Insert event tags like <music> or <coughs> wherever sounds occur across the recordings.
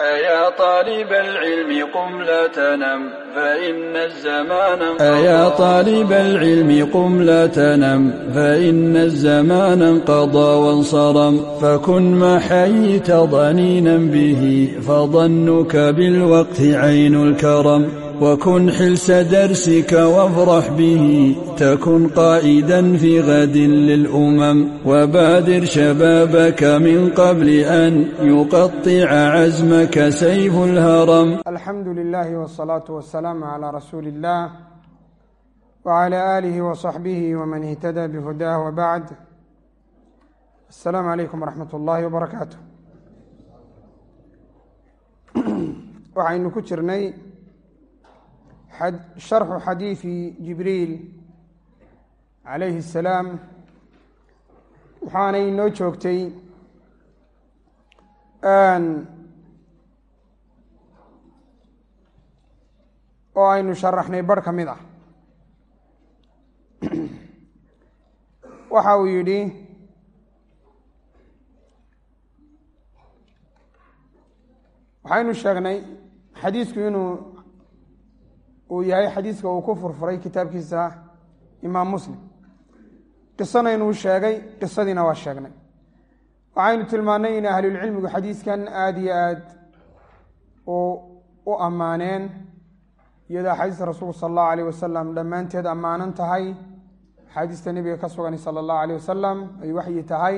أيا طالب العلم قم لا تنم فإن الزمان أيا طالب العلم قم لا تنم فإن الزمان انقضى وانصرم فكن ما حييت ضنينا به فظنك بالوقت عين الكرم وكن حلس درسك وافرح به تكن قائدا في غد للأمم وبادر شبابك من قبل أن يقطع عزمك سيف الهرم الحمد لله والصلاة والسلام على رسول الله وعلى آله وصحبه ومن اهتدى بهداه وبعد السلام عليكم ورحمة الله وبركاته وعين كترني jirnay sharxu xadiidi jibriil calayhi الsalaam waxaanay inoo joogtay oo aynu sharaxnay barh ka mid ah waxa uu yidhi waxaynu sheegnay xadiisku uu yahay xadiiska uu ku furfuray kitaabkiisa imaam muslim. Qisana inuu sheegay qisadiina waa sheegnay. Waxaynu tilmaannay in ahlulcilmigu xadiiskan aada iyo aad u ammaaneen iyadoo axaadiista rasuulku sala allahu alayh wasalam dhammaanteed ammaanan tahay. Axaadiista nebiga ka sugan sala allahu alayh wasalam ay waxyi tahay.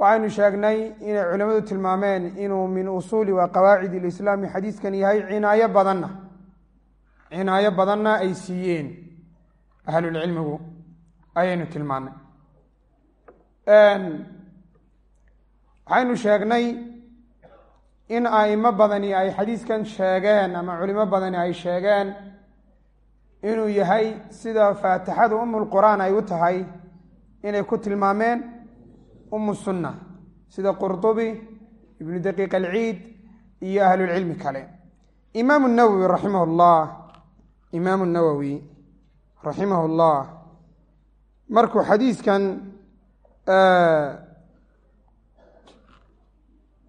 Waxaynu sheegnay inay culimmadu tilmaameen inuu min usuuli wa qawaacid ilislaami xadiiskan yahay cinaayo badanna cinaayo badanna ay siiyeen ahlulcilmigu ayaynu tilmaanay waxaynu sheegnay in aimo badani ay xadiiskan sheegeen ama culimo badani ay sheegeen inuu yahay sida faatixadu umulqur'aan ay u tahay inay ku tilmaameen umu sunna sida qurdubi ibnu daqiiq alciid iyo ahlulcilmi kale. Imaamu nawowi raximah llah imaamu nawowi raximah llah markuu xadiiskan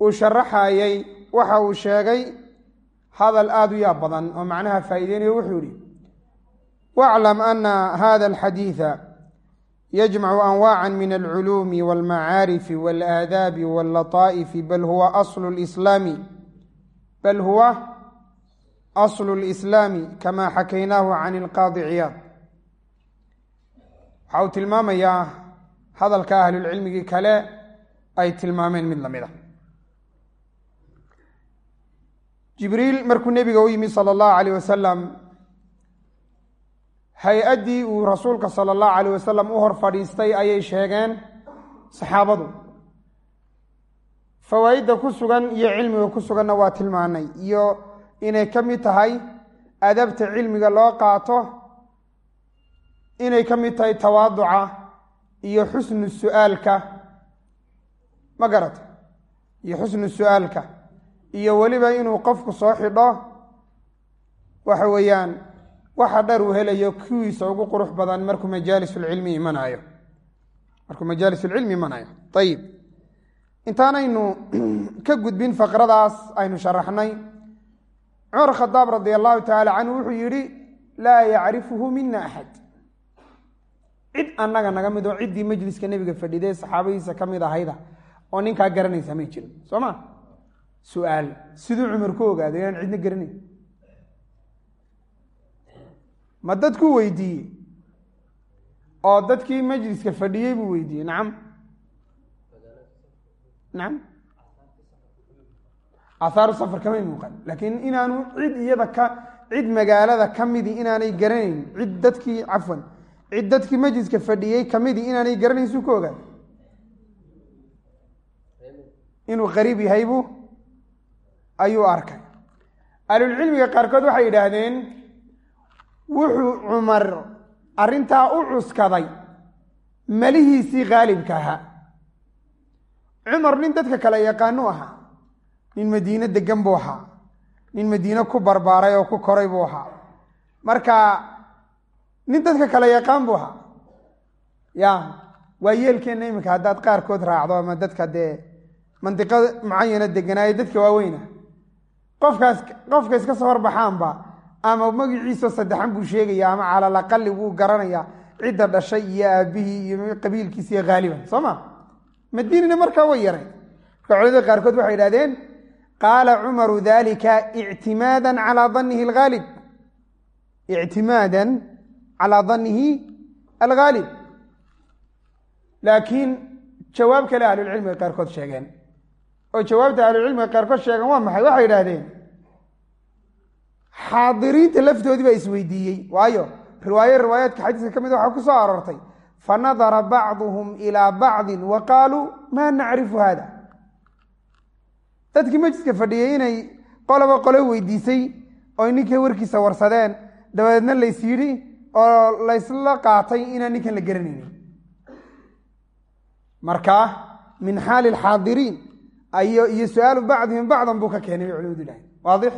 uu sharaxayey waxa uu sheegay hadal aada u yaab badan oo macnaha faa'iideynayo wuxuu yihi waclam ana hada alxadiida yajmacu anwaca min alculuumi walmacaarifi walaadaabi wallataa'ifi bal huwa aslu lislaami bal huwa aslu lislaami kama xakaynaahu can ilqaadi ciyaad waxa uu tilmaamayaa hadalka ahlulcilmigii kale ay tilmaameen mid la mid a jibriil markuu nebiga u yimi sala allahu alayh wasalam hay'addii uu rasuulka sala allahu alayh wasalam u hor fadhiistay ayay sheegeen saxaabadu fawaa'idda ku sugan iyo cilmiga ku suganna waa tilmaanay iyo inay ka mid tahay adabta cilmiga loo qaato inay ka mid tahay tawaaduca iyo xusnu su'aalka. Ma garata iyo xusnu su'aalka. Iyo weliba inuu qofku soo xidho waxa weeyaan waxa dhar uu helayo kuwiisa ugu qurux badan markuu majaalisulcilmi imanayo. Markuu majaalisulcilmi imanayo. Ayib intaanaynu <clears throat> ka gudbin faqradaas aynu sharaxnay cumar khadaab radi allahu tacaala canhu wuxuu yidhi laa yacrifuhu mina axad cid annaga naga mid oo ciddii majliska nebiga fadhiday saxaabadiisa ka mid ahayda oo ninkaa garanaysa may jirin. Soo ma? Su'aal. Siduu cumar ku ogaaday inaan cidna garanayn? Ma dadku weydiiyey? Oo dadkii majliska fadhiyey buu weydiiyey. Nacam nacam athaaru safar kamay muuqan. Laakiin inaanu cid iyada ka cid magaalada ka midi inaanay garanayn cid dadkii cafwan cid dadkii majliska fadhiyey kamidi inaanay garanayn suu ka ogaaday inuu qariib yahay buu ayuu arkay. Ahlulcilmiga qaarkood waxay yidhaahdeen wuxuu cumar arrintaa u cuskaday malihiisii khaalibka ahaa. Cumar nin dadka kale yaqaanu ahaa nin madiine degan buu ahaa. Nin madiine ku barbaaray oo ku koray buu ahaa. Marka nin dadka kale yaqaan buu ahaa. Ya waa yeelkeenna iminka haddaad qaarkood raacdo ama dadka dee mandiqo mucayana deganaayo dadka waaweyna. Qofkaas qofka iska soo horbaxaanba ama magaciisao saddexan buu sheegaya ama calal aqali wuu garanaya cidda dhashay iyo aabihii iyo qabiilkiisa iyo haaliban soo ma? Madiinina markaa way yaray marka qaarkood waxay idhahdeen qaala cumaru dalika ictimaadan calaa danihi alghaalib ictimaadan calaa danihi alghaalib laakiin jawaab kale ahlulcilmiga qaarkood sheegeen oo jawaabta ahlulcilmiga qaarkood sheegeen waa maxay waxay idhahdeen xaadiriinta laftoodii baa isweydiiyey waayo riwaayo riwaayaadka xadiiska ka mid waxaa ku soo aroortay fanadara bacduhum ilaa bacdin wa qaaluu maa nacrifu hada dadkii majliska fadhiyey inay qoloba qolo weydiisay oy ninkii warkiisa warsadeen dabadeedna lays yidhi oo laysla qaatay inaan ninkan la garanaynin. Marka min xaali alxaadiriin iyo su'aalu bacdihim bacdan buu ka keenay bay culimadu ilahay waadix?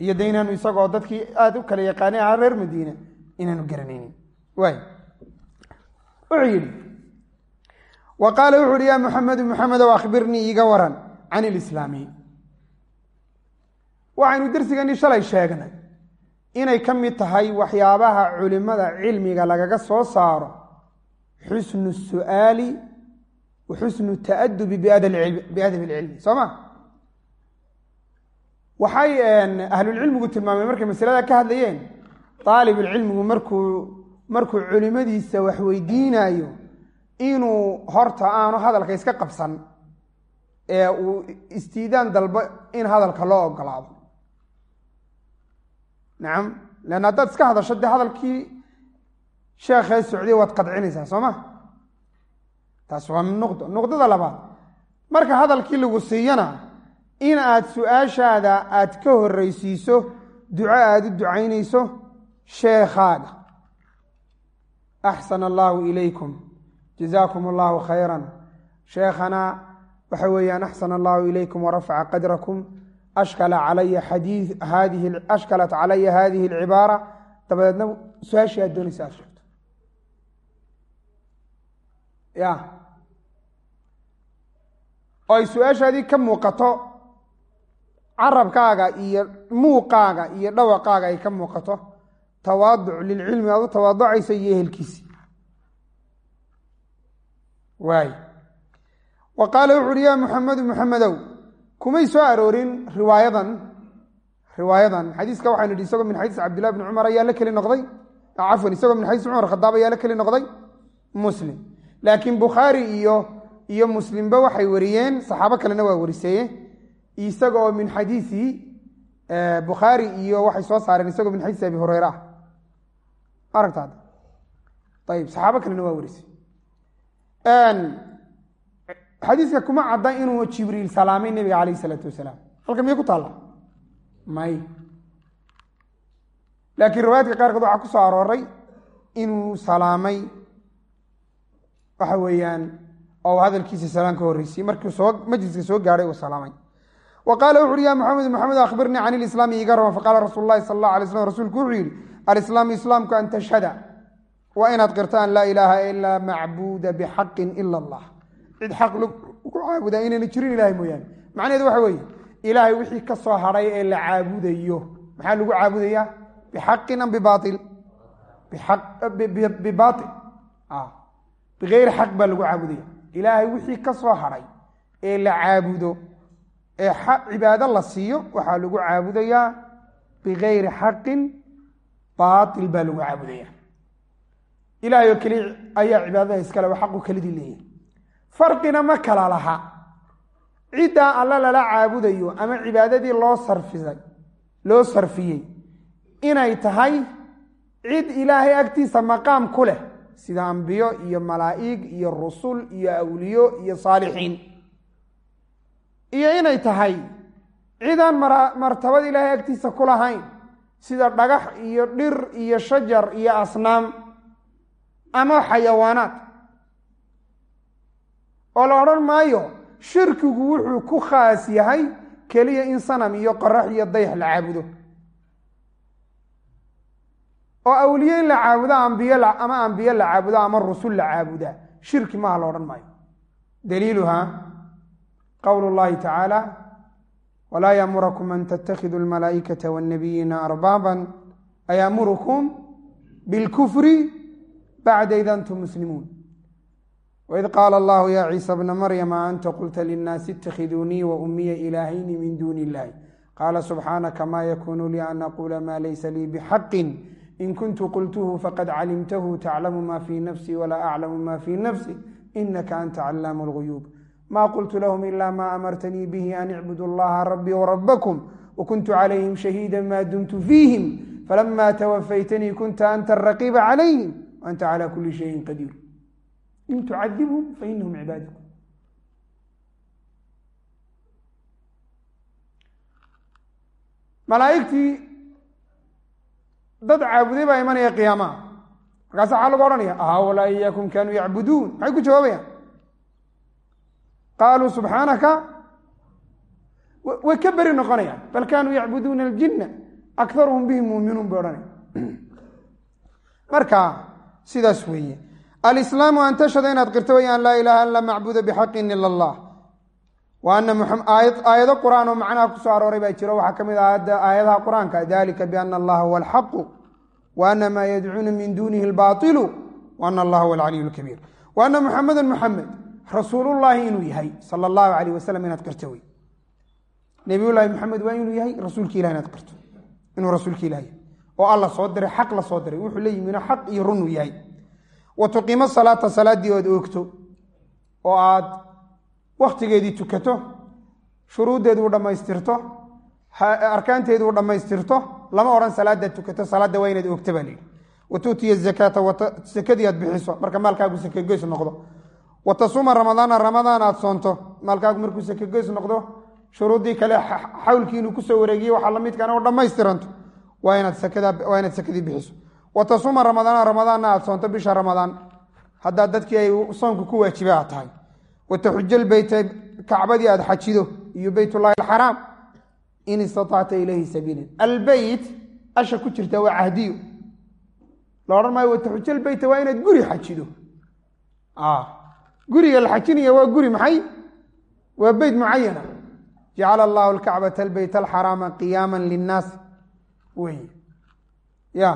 Iyo de inaanu isagoo dadkii aada u kala yaqaanay aha reer madiina inaanu garanaynin. Waay. Wuxuu yidhi wa qaala wuxu uhi ya muxamedu muxamedow akhbirnii iiga waran can ilislaami waxaynu dersigani shalay sheegnay inay ka mid tahay waxyaabaha culimada cilmiga lagaga soo saaro xusnu su'aali wa xusnu ta'adubi biadab ilcilmi soo ma waxay ahlulcilmigu tilmaameen markay masalada ka hadlayeen aalibulcilmigu markuu markuu culimadiisa wax weydiinayo inuu horta aanu hadalka iska qabsan ee uu istiidaan dalbo in hadalka loo ogolaado. Nacam leanna haddaad iska hadasho dee hadalkii sheekhee socday waad qadcinaysaa soo ma? Taas waa nuqdo nuqdada labaad. Marka hadalkii lagu siiyana in aad su'aashaada aad ka horreysiiso duco aada u ducaynayso sheekhaaga. Axsana allaahu ilaykum. Jazaakum allahu khayran. Sheekhana waxa weeyaan axsana allahu ilaykum warafaca qadrakum. Ashkalat calaya hadihi alcibaara dabadeedna su'aashii aad doonaysa aad sheegto. Ya. Oo ay su'aashaadii ka muuqato carabkaaga iyo muuqaaga iyo dhawaqaaga ay ka muuqato tawaaduc lilcilmi aad u tawaaducaysa iyo ehelkiisi. Waay wa qaala wuxu uhi ya muxamedu muxamedow kumay soo aroorin riwaayadan riwaayadan? Xadiiska waxaynu idhi isagoo min xadiis cabdillahi bni cumar ayaa la keli noqday. Cafwan isagoo min xadiis cumar khadaab ayaa la keli noqday. Muslim. Laakiin bukhaari iyo iyo muslimba waxay wariyeen saxaabo kalena waa wariseeye isagoo min xadiisi bukhaari iyo waxay soo saareen isagoo min xadiisi abi hureyre ah. Aragtaad ayib saxaabo kalena waa warisay xadiiska kuma cadda inuu jibriil salaamay nebiga calayh isalaatu wasalaam. Halka miyay ku taalla may. Laakiin riwaayadka qaarkood waxaa ku soo arooray inuu salaamay waxa weeyaan oo hadalkiisa salaan ka horreysiyey markuu soo majliska soo gaadhay uu salaamay. Wa qaala uhi ya maxamed maxamed akhbirnii can ilislaami iga rama faqaala rasuulu lahi sala allah alay slam rasuulku wuxuu yidhi alislaamu islaamku an tashhada waa inaad qirto an laa ilaaha ilaa macbuuda bixaqin ila allah cid xaq lagu caabudaa inayna jirin ilahay mooyaane. Macnaheedu waxa weeye ilaahay wixii ka soo hadhay ee la caabudayo maxaa lagu caabudayaa? Bixaqin am bibail bibail bigayri xaq baa lagu caabudaya ilaahay wixii ka soo hadhay ee la caabudo ee cibaado la siiyo waxaa lagu caabudayaa bigayri xaqin baail baa lagu caabudaya ilahay oo keli ayaa cibaadada iskale oo xaqu kelidii leeyahay farqina ma kala laha. Ciddaa alla lala caabudayo ama cibaadadii loo sarfisay loo sarfiyey inay tahay cid ilaahay agtiisa maqaam ku leh sida ambiyo iyo malaa'ig iyo rusul iyo awliyo iyo saalixiin. Iyo inay tahay cidaan martabad ilaahay agtiisa ku lahayn sida dhagax iyo dhir iyo shajar iyo asnaam ama xayawaanaad oo la odhan maayo shirkigu wuxuu ku khaas yahay keliya in sanam iyo qorax iyo dayax la caabudo. Oo awliye in la caabudo ambiye ama ambiye la caabudo ama rusul la caabudaa shirki maaha la odhan maayo. Daliiluhaa qowlu llahi tacaala walaa yaamurakum an tattakhiduu almalaa'ikata waannabiyiina arbaaban ayaamurukum bilkufri bacda id antum muslimuun waid qaala allahu ya ciisa bna maryama anta qulta linnaasi itakhiduunii wa ummiya ilaahayni min duuni illahi qaala subxaanaka ma yakunu lii an aquula ma laysa lii bixaqin in kuntu qultuhu faqad calimtahu taclamu ma fii nafsii walaa aclamu ma fii nafsi inaka anta callaamu lguyuub ma qultu lahum ila ma amartanii bihi an icbudu allaha rabbii wrabbakum wakuntu calayhim shahiida ma dumtu fiihim falama twafaytanii kunta anta araqiiba calayhim waanta cala kuli shayin qadiir in tucadibhum fainahum cibaadikum malaaigtii dad caabuday baa imanaya qiyaamaha markaasa waxaa lagu odhanaya ahaulaa iyaakum kanuu yacbuduun maxay ku jawaabayaan qaaluu subxaanaka way ka beri noqonayaan bal kanuu yacbuduuna aljinna akaruhum bihim muuminuun bay odhanaya marka sidaas weeye alislaamu an tashhada inaad qirto way an laa ilaaha ila macbuda bixaqin ila allah wa aayado qur'aan oo macnaha ku arooray baa jiro. Waxaa ka mid ah aayadaha qur'aanka dalika biana allaha huwa alxaqu wa maa yadcuuna min dunihi albailu wa ana huwa alcaliy lkabiir wa ana muxameda muxamed rasuulullaahi inuu yahay sala allahu alayh wasalam inaad qirto wey nabiyullaahi maxamed waa inuu yahay rasuulki ilah inaad qirto. Inuu rasuulki ilah oo alla soo diray xaq la soo diray. Wuxuu la yimino xaq iyo runuu yahay wa tuqiimo salaata salaaddii oad oogto oo aad wakhtigeedii tukato shuruuddeedu dhammaystirto arkaanteedu dhammaystirto lama odhan salaadaad tukato salaadda waa inaad oogto baa layidhi wa tuutiya zakaata sakadii aad bixiso. Marka maalkaagu sakegoys noqdo. Wa tasuuma ramadaana ramadaan aad soonto. Maalkaagu markuu sakegoys noqdo shuruuddii kale xawlkii inuu ku soo wareegiye waxaa lamidkana u dhammaystiranto. Waa inaad sakadii bixiso wa tasuuma ramadaana ramadaanna aad soonto bisha ramadaan haddaa dadkii ay soonku ku waajiba aad tahay. Wa taxujal beyta kacbadii aad xajido iyo beytullahi alxaraam in istatacta ilayhi sabiilan albeyt asha ku jirta waa cahdiyo la odhan maayo wa taxujal beyta waa inaad guri xajido. Guriga la xajinaya waa guri maxay? Waa beyt mucayana jacala allahu alkacbata albeyt alxaraama qiyaama linnaas. Wey. Ya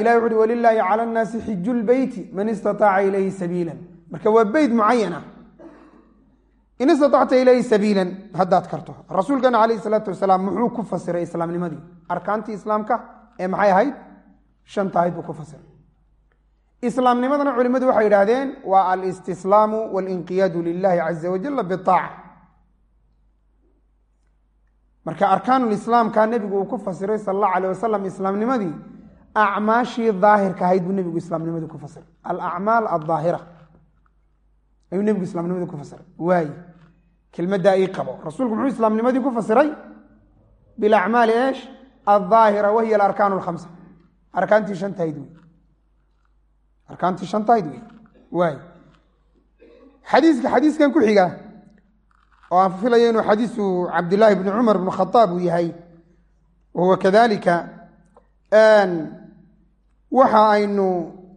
ilahi wuxu uhi walilaahi cala nnaasi xiju lbeyti man istataaca ilayhi sabiila marka waa beyt mucayana in istatacta ilayhi sabiilan haddaad karto. Rasuulkana calayhi salaatu wasalaam muxuu ku fasiray islaamnimadii. Arkaantii islaamka ee maxay ahayd? Shanta ahayd buu ku fasiray. Islaamnimadana culimadu waxay yidhaahdeen waa alistislaamu walinqiyaadu lilahi caza wajala biaaca marka arkaanulislaamka nebigu uu ku fasiray sal allahu alayh wasalam islaamnimadii acmaashii daahirka ahayd buu nebigu islaamnimadii ku fasiray alacmaal aldaahira ayuu nebigu islaamnimadii ku fasiray waay kelmaddaa ii qabo rasuulku muxuu islaamnimadii ku fasiray bilacmaali eesh aldaahira wahiya alarkaan alkhamsa arkaantii shantahayd wey arkaantii shantahayd wey waay xadiiska xadiiskan ku xiga oo aan filayo inuu xadiisu cabdillaahi bni cumar bn khaaab uu yahay wahuwa kadalika waxa aynu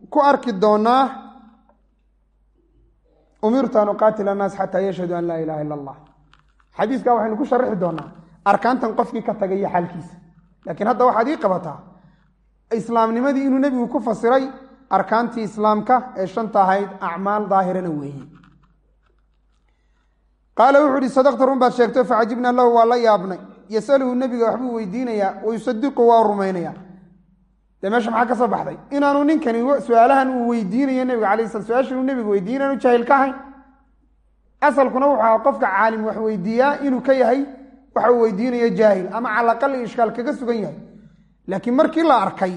ku arki doonaa umirtu an uqaatila annaas xataa yashhadu an laa ilaha ila allah xadiiska waxaynu ku sharixi doonaa arkaantan qofkii ka tagayo xaalkiisa. Laakiin hadda waxaad ii qabataa islaamnimadii inuu nebigu ku fasiray arkaantii islaamka ee shanta ahayd acmaal daahirana weeye. Qaala wuxuu ihi sadaqta run baad sheegto facajibnaa lahu waa la yaabnay. Yasaluhu nebiga waxbuu weydiinayaa wayusadiqu waa rumaynaya dee meesha maxaa ka soo baxday? Inaanu ninkani su'aalahan uu weydiinayo nebiga alay slam su'aashan uu nebigu weydiiy inaanu jaahil ka ahayn asalkuna wuxuu aha qofka caalim wax weydiiyaa inuu ka yahay waxa uu weydiinayo jaahil ama calaqali ishkaal kaga sugan yahay. Laakiin markii la arkay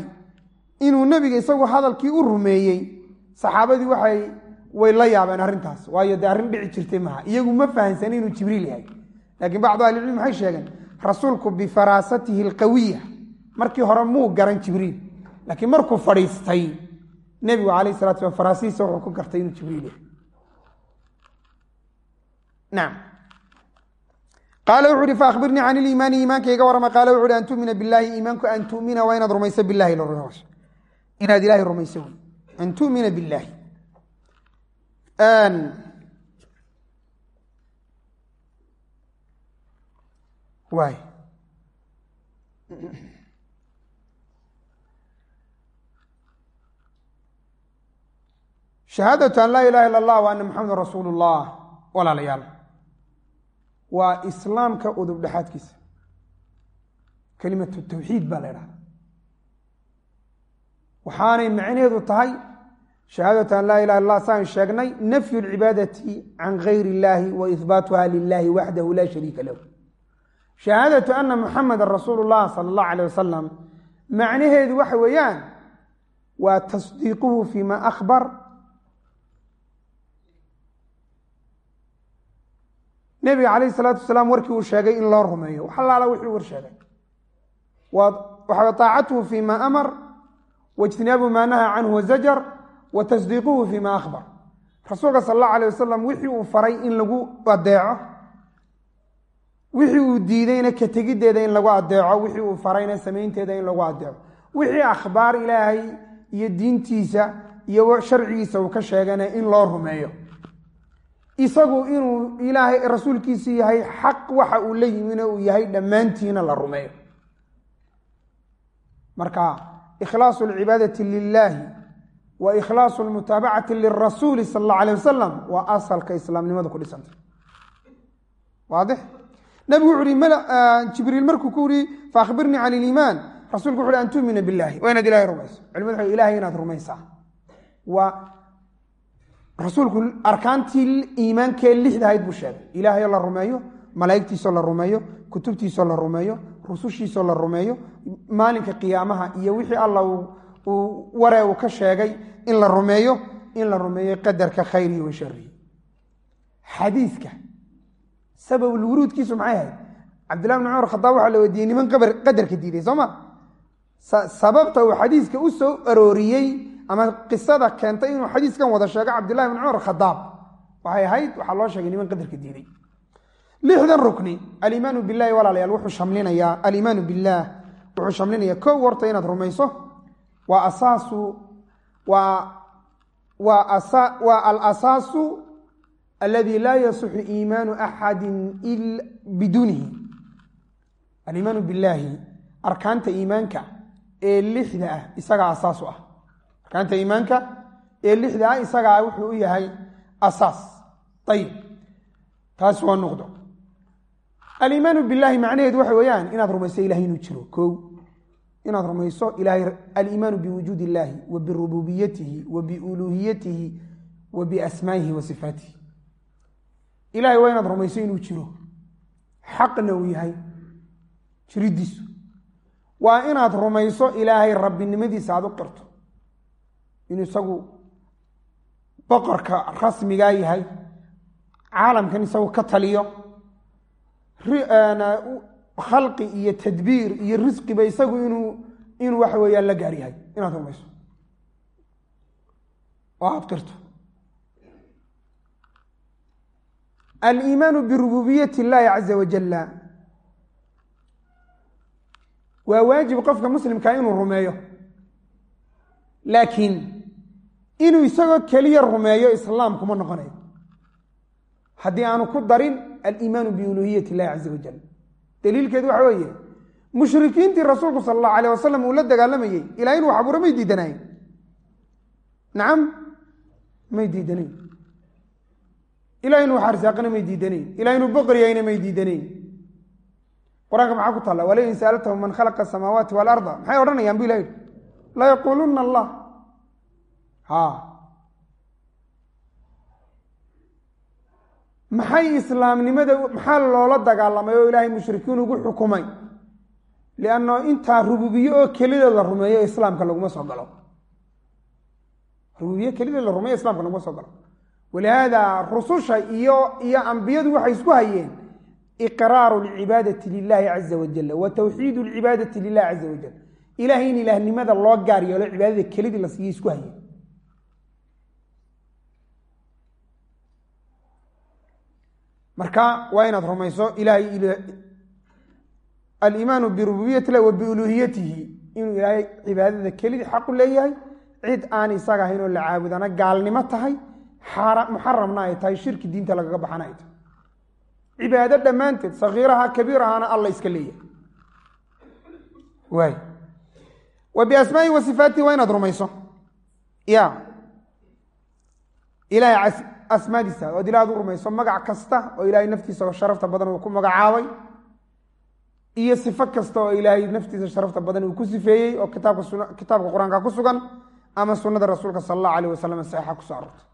inuu nebiga isagu hadalkii u rumeeyey saxaabadii waxay way la yaabeen arrintaas. Waayo dee arrin dhici jirtay maaha. Iyagu ma fahamsani inuu jibriil yahay. Laakiin bacdu ahlicilmi maxay sheegeen? Rasuulku bifaraasatihi alqawiya. Markii hore muu garan jibriil laakiin markuu fadhiistay nebigu alayh salatu slam faraasihiisa wuxuu ku gartay inuu jibriil naam. Qaala wuxu uhi faakbirnii can iliimaani iimaanka iga warrama qaala wuxu uhi an tu'mina billahi iimaanku an tu'mina waa inaad rumayso bilahi inaad ilahay rumayso. Wey an tu'mina billahi waay. Shahaadatu an laa ilaha illa allah wa ana maxamedan rasuulu llah walaalayaal. Waa islaamka udub dhexaadkiisa kelimatu tawxiid baa la ydhahda waxaanay macnaheedu tahay shahaadatu an laa ilaha illa saan sheegnay nafyu lcibaadati can gayr illahi wa ihbaatuha lilahi waxdahu la shariika lahu. Shahaadatu ana muxameda rasuulu sala allahu alayh wasalam macnaheedu waxa weeyaan waa tasdiiquhu fima akhbar nebiga calayh isalaatu wasalaam warkii uu sheegay in loo rumeeyo. Wax allaala war sheegay. Waxa taacatuhu fima amar waijtinaabu maa nahaa canhu wazajar wa tasdiiquhu fima akhbar. Rasuulka sal allahu alayh wasalam wixii uu faray in lagu adeeco wixii uu diideyna ka tegiddeeda in lagu adeeco wixii uu farayna samaynteeda in lagu adeeco wixii akhbaar ilaahay iyo diintiisa iyo sharcigiisa uu ka sheegana in loo rumeeyo isagu inuu ilaahay rasuulkiisu yahay xaq waxa uu la yimina uu yahay dhammaantiina la rumeeyo. Marka ikhlaasu alcibaadati lilaahi wa ikhlaasu almutaabacati lirasuuli sala allahu alayh wasalam waa asalka islaamnimada ku dhisanta waadix? Nabigu wuxu uhi jibriil markuu ku yihi faahbirnii can iliimaan rasulku wuxu uhi an tuumina billahi waa inaad ilahay rumayso. Culimadu waxay ilahay inaad rumaysaa. Waa rasuulku arkaantii iimaankee lixdahayd buu sheegay. Ilaahayoo la rumeeyo malaa'igtiisoo la rumeeyo kutubtiisoo la rumeeyo rusushiisoo la rumeeyo maalinka qiyaamaha iyo wixii alla uu waree uu ka sheegay in la rumeeyo in la rumeeyo qadarka khayrihi wa sharihi xadiiska sababul wuruudkiisu maxay ahayd? Cabdillahi bn cumar khadaab waxaa la weydiiyey niman qadarka diiday soo ma? Sababta uu xadiiska u soo arooriyey ama qisada keentay inuu xadiiskan wada sheego cabdillahi bn cumar khadaab. Waxay ahayd waxaa loo sheegay niman qadarka diiday. Lixdan rukni aliimaanu billahi walaalayaal wuxuu shamlinayaa aliimaanu billaah wuxuu shamlinayaa kow horta inaad rumayso waa asaasu waa waa alasaasu aladi laa yasixu iimaanu axadi biduunihi aliimaanu billaahi arkaanta iimaanka ee lixda ah isagaa asaas u ah arkaanta iimaanka ee lixda ah isagaa wuxuu u yahay asaas. Ayib taasi waa nuqdo aliimaanu billaahi macnaheedu waxa weeyaan inaad rumayso ilahay inuu jiro. Kow. Inaad rumayso aliimaanu biwujuud illaahi wa birububiyatihi wa biuluuhiyatihi wa biasmaa'ihi wa sifaatihi. Ilahay waa inaad rumayso inuu jiro. Xaqna uu yahay. Jiridiisu. Waa inaad rumayso ilaahay rabbinimadiisa aad u qirto inuu isagu boqorka rasmigaa yahay caalamkan isagu ka taliyo khalqi iyo tadbiir iyo risqiba isagu inuu inuu waxa weeyaan la gaar yahay. Inaad rumayso. Oo aad qirto aliimaanu birububiyati illaahi caza wajalla waa waajib qofka muslimkaa inuu rumeeyo. Laakiin inuu isagoo keliya rumeeyo islaam kuma noqonayo. Haddii aanu ku darin aliimaanu biuluhiyati illahi caza wajal daliilkeedu waxa weeye mushrikiintii rasuulku sala allahu alayh wasalam uu la dagaalamayey ilaa inuu wax abuuro may diidanayn. Nacam may diidanayn. Ilaa inuu wax arsaaqana may diidanayn. Ilaa inuu boqor yahayna may diidanayn. Qur'aanka maxaa ku taalla? Walain sa'altahum man khalaqa asamaawaati waalarda maxay odhanayaan bu ilah yidhi? La yaquuluna allah ha. Maxay islaamnimada maxaa loola dagaalamay oo ilaahay mushrikiin ugu xukumay? Lianno intaa rububiye oo kelideed la rumeeyo islaamka laguma soo galo. Rububiye kelideed la rumeeyo islamka laguma soo galo. Walihaada rususha iyo iyo ambiyadu waxay isku hayeen. Iqraaru lcibaadati lilahi caza wajal wa tawxiidu lcibaadati lilahi caza wajal ilahay in ilaahnimada loo gaar yeelo cibaadada kelidii la siiye isku hayeen marka waa inaad rumayso ilahay aliimaanu birububiyati lah wa biuluhiyatihi. Inuu ilaahay cibaadada kelidii xaqu leeyahay cid aan isaga ahayn oo la caabudana gaalnimo tahay muxaramna ay tahay shirki diinta lagaga baxana ay tahay cibaado dhammaanteed sakiiraha kabiirahana alla iska leeyahay. Waay wa biasmaa'ihi wa sifaatihi waa inaad rumayso. Ya ilahay asmaadiisa ood ilaad u rumayso magac kasta oo ilaahay naftiisa sharafta badan uu ku magacaabay iyo sifo kasta oo ilaahay naftiisa sharafta badan uu ku sifeeyey oo kitaabka qur'aanka ku sugan ama sunada rasuulka sala allahu alayh wasalam saxiixa ku soo aroortay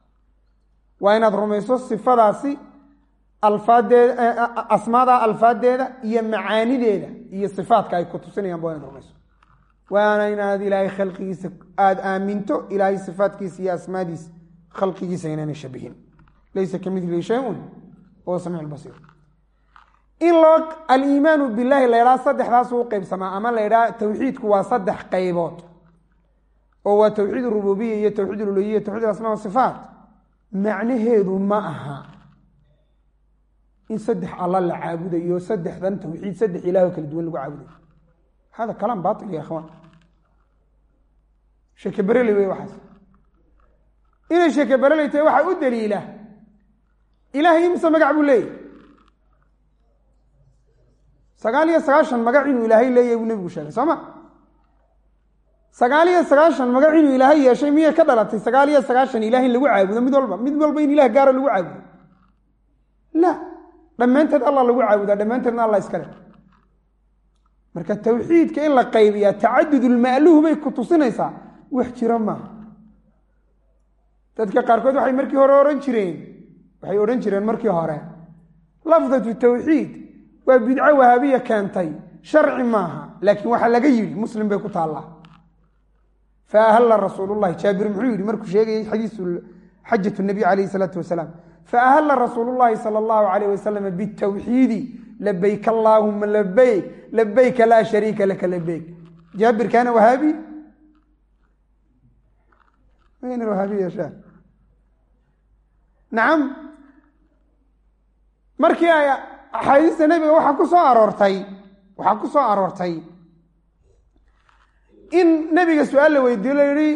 waa inaad rumayso sifadaasi alfaadeeda asmaada alfaadeeda iyo macaanideeda iyo sifaadka ay ku tusinayaan ba inaad rumayso. Waana inaad ilaahay khalqigiisa aada aaminto ilaahay sifaadkiisa iyo asmaadiisa khalqigiisa inaanay shabihin laysa ka midlihi shay-un oo samiic basiir in loo aliimaanu billahi la ydhaha saddexdaas u qeybsamaa ama la ydhaha tawxiidku waa saddex qaybood oo waa tawxiid rububiya iyo tawxiid uluhiya tawxiid asmaa sifaat macnaheedu ma aha in saddex alla la caabudayo saddexdan tawxiid saddex ilaah kala duwan lagu caabudayo hada kalaam bail ya ikhwaan sheeke wey waxaas inay sheeke tahay waxaa u daliila ilahay imse magac buu leeyahy sagaal iyo sagaashan magac inuu ilaahay leeyahy buu nebigu sheegay soo ma? Sagaal iyo sagaashan magac inuu ilaahay yeeshay miyay ka dhalatay? Sagaal iyo sagaashan ilaah in lagu caabudo mid walba mid walba in ilah gaaro lagu caabudo. La dhammaanteed allah lagu caabudaa dhammaanteedna allah iskale marka tawxiidka in la qaybiyaa tacadudulma'luh bay ku tusinaysaa wax jiro maaha dadka qaarkood waxay markii hore odhan jireen waxay odhan jireen markii hore lafdatu tawxiid waa bidco wahaabiya keentay sharci maaha. Laakiin waxaa laga yidhi muslim bay ku taallaa. Fa ahalla rasuulullahi jaabir muxuu yidhi markuu sheegayay xadiisu xajat nabiy calayhi isalaatu wasalaam fa ahalla rasuulu llahi sala allahu calayh wasalam bitawxiidi labayk allaahuma labayk labayka laa shariika laka labayk jaabir kaana wahaabi? Wahaabi yeeshaa nacam markii ay axaadiista nebiga waxaa ku soo aroortay waxaa ku soo aroortay in nebiga su'aal la weydiiyo la yihi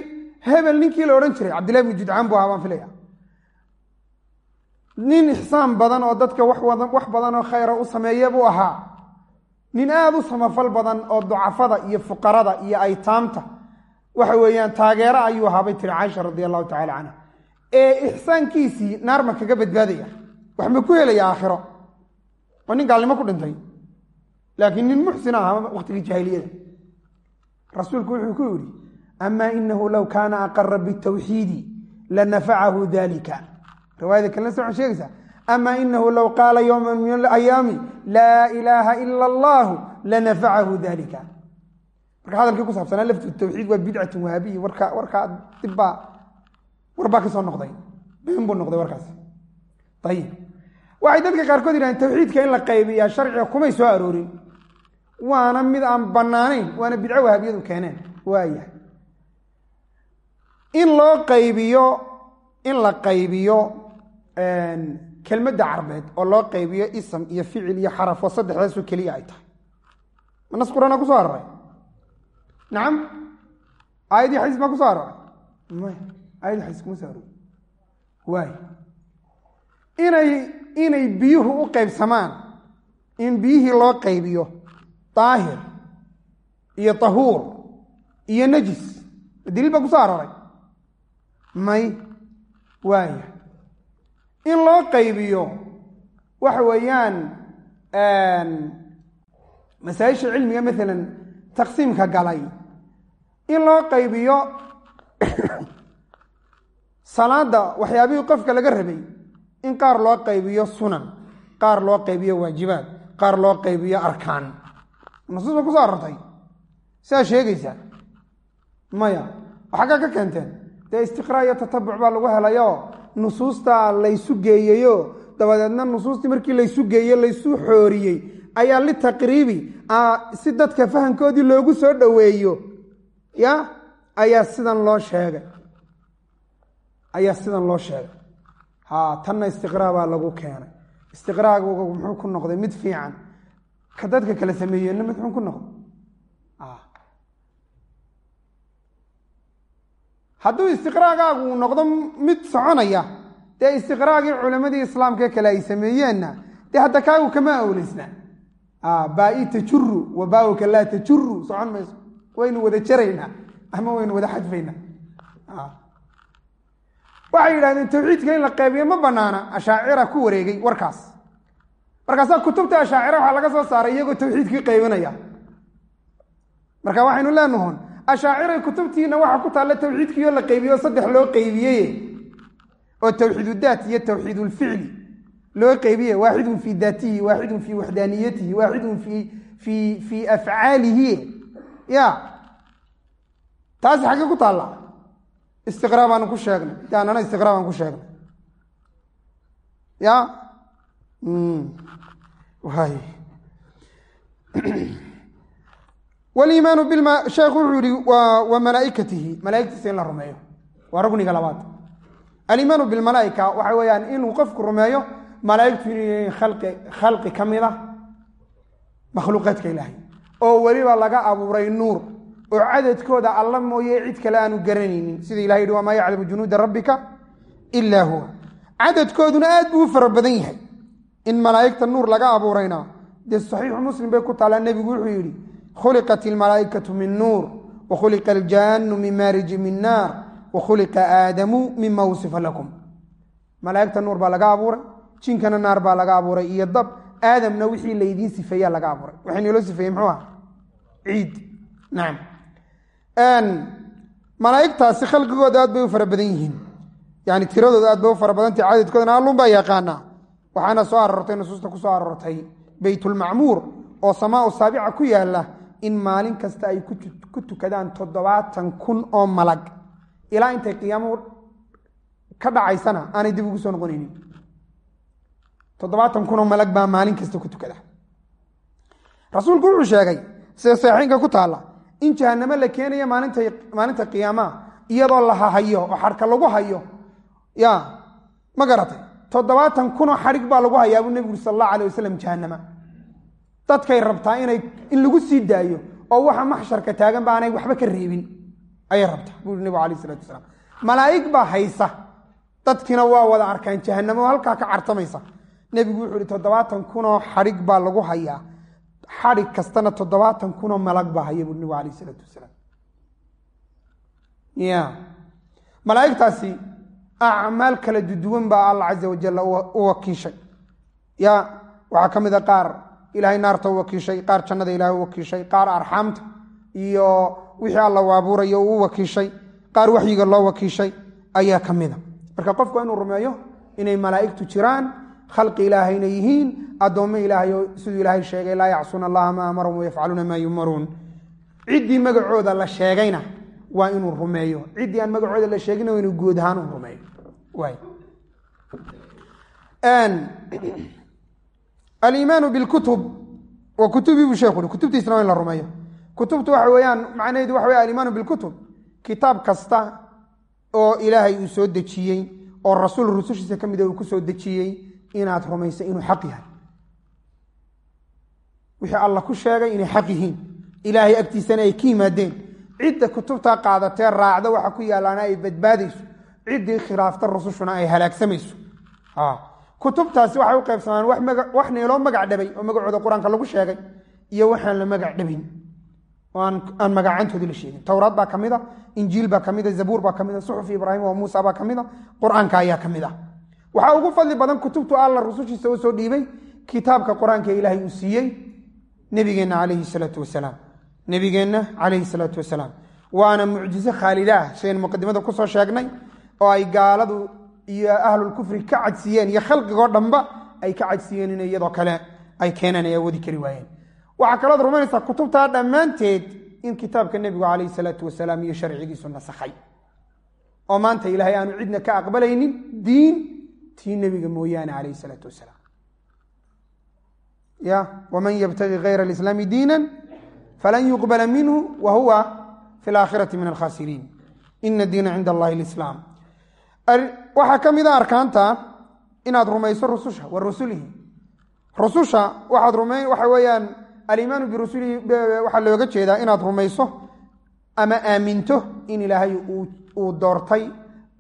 hebel ninkii la odhan jiray cabdillahi bnu judcaan buu ahaa filaya nin ixsaan badan oo dadka wax badan oo khayra u sameeya buu ahaa. Nin aada u samafal badan oo ducafada iyo fuqarada iyo aytaamta waxa weeyaan taageero ayuu ahaa bay tiri caaisha radi allahu tacala canha ee ixsaankiisii naar ma kaga badbaadaya wax ma ku helaya aakhiro? Oo nin gaalnimo ku dhintay? Laakiin nin muxsin aha waqtigii jaahiliyada. Rasuulku wuxuu ku yidhi ama inahu low kaana aqara bitawxiidi lanafacahu dalika riwaayada kalena se waxay sheegaysaa ama inahu low qaala yowma min alayaami laa ilaaha ila allahu lanafacahu dalika marka hadalkii ku saabsanaa laftu tawxiid waa bidcatun wahaabiya warka warkaa dibbaa warbaa ka soo noqday. Been buu noqday warkaas. Ayib waxay dadka qaarkood yidhahdeen tawxiidka in la qaybiyaa sharciga kumay soo aroorin. Waana mid aan bannaanayn waana bidco wahaabiyadu keeneen. Waayahay in loo qaybiyo in la qaybiyo kelmadda carbeed oo loo qaybiyo ism iyo ficil iyo xaraf oo saddexdaasoo keliya ay tahay. Ma nas quraana ku soo aroray nacam aayadii xadiis maa ku soo aroray may aayadii xadiis kuma soo aroray waay. Inay inay biyuhu u qaybsamaan. In biyihii loo qaybiyo daahir iyo tahuur iyo najis. Daliil baa ku soo aroray may waaya in loo qaybiyo waxa weeyaan masaa-isha cilmiga maalan taqsiimka galay. In loo qaybiyo <coughs> salaada waxyaabihii qofka laga rabay in qaar loo qaybiyo sunan qaar loo qaybiyo waajibaad qaar loo qaybiyo arkaan. Nusuus ba ku soo arortay sidaa sheegaysaa maya xaggaa ka keenteen dee istiqraa iyo tatabuc baa lagu helayo nusuusta laysu geeyeyo dabadeedna nusuustii markii laysu geeye laysu xooriyey ayaa litaqriibi si dadka fahamkoodii loogu soo dhoweeyo. Ya? Ayaa sidan loo sheegay. Ayaa sidan loo sheegay tanna istiqraa baa lagu keenay. Istiqraaga muxuu ku noqday mid fiican. Ka dadka kala sameeyeenna mid xun ku noqday. Hadduu istiqraagaagu uu noqdo mid soconaya dee istiqraagii culammadii islaamka kale ay sameeyeenna dee hadda kaagu kama awleysna baa-i tajuru wa baawka laa tajuru socon mayso waynu wada jaraynaa ama waynu wada xadfaynaa waxay yidhahdeen tawxiidka in la qaybiyo ma banaana ashaacira ku wareegay warkaas. Markaasaa kutubta ashaacira waxaa laga soo saaray iyagoo tawxiidkii qaybinaya. Marka waxaynu leenahon ashaacira kutubtiina waxaa ku taalla tawxiidkiioo la qaybiyo saddex loo qaybiyey oo tawxiidudaat iyo tawxiidulficli loo qaybiye waaxidun fii daatihi waaxidun fii waxdaaniyatihi waaxidun fi fi fii afcaalihi. Ya taasi xaggee ku taalla istiqraa baanu ku sheegnay. Yaanana istiqraa baan ku sheegnay. Ya? Waay <clears throat> waliimaanu bilma sheekhu wuxuu yihi wa malaaikatihi. Malaaigtiisa in la rumeeyo. Waa rugniga labaad. Aliimaanu bilmalaaika waxa weeyaan inuu qofku rumeeyo malaaigtu inay khalqi khalqi ka mid a makhluuqaadka ilaahay. Oo weliba laga abuuray nuur oo cadadkooda alla mooye cid kale aanu garanaynin. Sida ilahay yihi wamaa yaclamu junuuda rabbika ilaa huwa. Cadadkooduna aad buu u fara badan yahay. In malaa'igta nuur laga abuurayna dee saxiixu muslim bay ku taallaa nebigu wuxuu yidhi khuliqat ilmalaa'ikatu min nuur wa khuliqa aljaanu min maariji min naar wa khuliqa aadamu mima wusifa lakum. Malaa'igta nuur baa laga abuuray jinkana naar baa laga abuuray iyo dab aadamna wixii laydiin sifeeyaa laga abuuray. Waxay naloo sifeeyey muxuu ah ciid. Nacam malaaigtaasi khalqigooda aad bay u fara badan yihiin. Yani tiradooda aad bay u fara badantah cadadkoodana allun baa yaqaanaa. Waxaana soo aroortay nusuusta ku soo aroortay beytulmacmuur oo samaau saabica ku yaalla in maalin kasta ay ku tukadaan toddobaatan kun oo malag. Ilaa intay qiyaamo ka dhacaysana aanay dib ugu soo noqonaynin. Toddobaatan kun oo malag baa maalin kasta ku tukada. Rasuulku wuxuu sheegay sida saxiixinka ku taalla in jahanamo la keenayo maalinta qiyaamaha iyadoo la hahayo oo xarka lagu hayo. Ya ma garatay? Toddobaatan kunoo xadhig baa lagu hayaa buu nebigu sal allahu alay wasalam jahanama dadkay rabtaa inay in lagu sii daayo oo waxa maxsharka taagan ba aanay waxba ka reebin. Ayay rabtaa buu nebigu alayh isalatu wasalaam. Malaa'ig baa haysa. Dadkiina waa wada arkaan jahanamo halkaa ka cartamaysa. Nebigu wuxuu ihi toddobaatan kunoo xadhig baa lagu hayaa xadhig kastana toddobaatan kunoo malag baa haya buu nebigu alayh isalaatu wasalaam. Ya. Malaaigtaasi acmaal kala duduwan baa alla caza wajal u wakiishay. Ya waxaa ka mid a qaar ilaahay naarta u wakiishay qaar jannada ilahay u wakiishay qaar arxaamta iyo wixii alla u abuurayo uu wakiishay qaar waxyiga loo wakiishay ayaa ka mida marka qofku waa inuu rumeeyo inay malaa'igtu jiraan khalqi ilaahayna yihiin addoommo ilaahay oo siduu ilaahay sheegay laa yacsuuna allaha maa amarahum wayafcaluuna maa yumaruun ciddii magacooda la sheegayna waa inuu rumeeyo ciddii aan magacooda la sheegina waa inuu guud ahaan u rumeeyo aliimaanu bilkutub wa kutubii buu sheekhu kutubtiisna waa in la rumeeyo kutubtu waxa weeyaan macnaheedu waxa wey aliimaanu bilkutub kitaab kasta oo ilaahay uu soo dejiyey oo rasuul rusushiisa ka mida uu ku soo dejiyey inaad rumayso inuu xaq yahay. Wixii alla ku sheegay inay xaq yihiin. Ilaahay agtiisana ay ka yimaadeen cidda kutubtaa qaadatee raacda waxa ku yaalaana ay badbaadayso. Ciddii khilaafta rusushuna ay halaagsamayso kutubtaasi waxay u qaybsamaan wax neeloo magac dhabay oo magacooda qur'aanka lagu sheegay iyo waxaan la magac dhabayn oo aan magacaantoodi la sheegin. Towraad baa ka mid a injiil baa ka mid a zabuur baa ka mid a suxuf ibraahim oo muusa baa ka mid a qur'aanka ayaa ka mid ah waxaa ugu fadli badan kutubtu alla rusushiisa u soo dhiibay kitaabka qur'aanka ilaahay uu siiyey nebigeenna calayhi salaatu wasalaam. Nebigeenna calayhi salaatu wasalaam. Waana mucjize khaalida ah sidayn muqadimada ku soo sheegnay oo ay gaaladu iyo ahlulkufri ka cadsiiyeen iyo khalqigoo dhanba ay ka cadsiiyeen in iyadoo kale ay keenaan ay awoodi kari waayeen. Waxaa kalood rumaynaysaa kutubtaa dhammaanteed in kitaabka nebigu calayhi salaatu wasalaam iyo sharcigiisu nasakhay. Oo maanta ilaahay aanu cidna ka aqbalaynin diin tii nebiga mooyaane calayhi salaatu wasalaam. Ya waman yabtagi kayra alislaami diinan falan yuqbala minhu wa huwa fi laakhirati min alkhasiriin ina diina cinda allahi lislaam waxaa ka a arkaanta inaad rumayso rususha wa rusulihi. Rususha waxaad rumayn waxa weeyaan alimaanu birusulihi waxaa looga jeedaa inaad rumayso ama aaminto in ilaahay uu doortay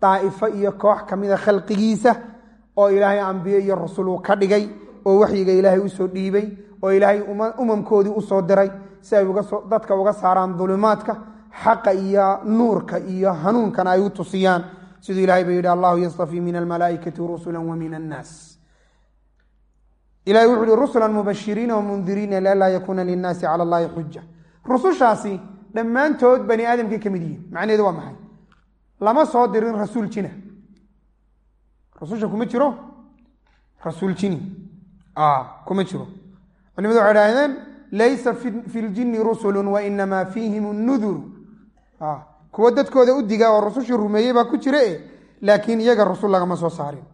daa'ifo iyo koox ka mida khalqigiisa oo ilaahay ambiye iyo rasul uu ka dhigay oo waxyiga ilaahay u soo dhiibay oo ilaahay umamkoodii u soo diray si ay dadka uga saaraan dulumaadka xaqa iyo nuurka iyo hanuunkana ay u tusiyaan. Siduu ilahay ba yidhi allahu yastafii min almalaaikati rusula wa min annaas. Ilahay wuxu uhi rusula mubashiriina wamundiriina lianlaa yakuuna linnaasi cala allahi xuja rusushaasi dhammaantood bani aadamkay ka mid yihiin macnaheedu waa maxay? Lama soo dirin rasuul jina rususha kuma jiro rasuul jini kuma jiro culimadu waxay dhahdeen laysa fi ljini rusulu wainamaa fiihim nuduru kuwa dadkooda u diga oo rusushii rumeeyey baa ku jira e? Laakiin iyaga rusul lagama soo saarin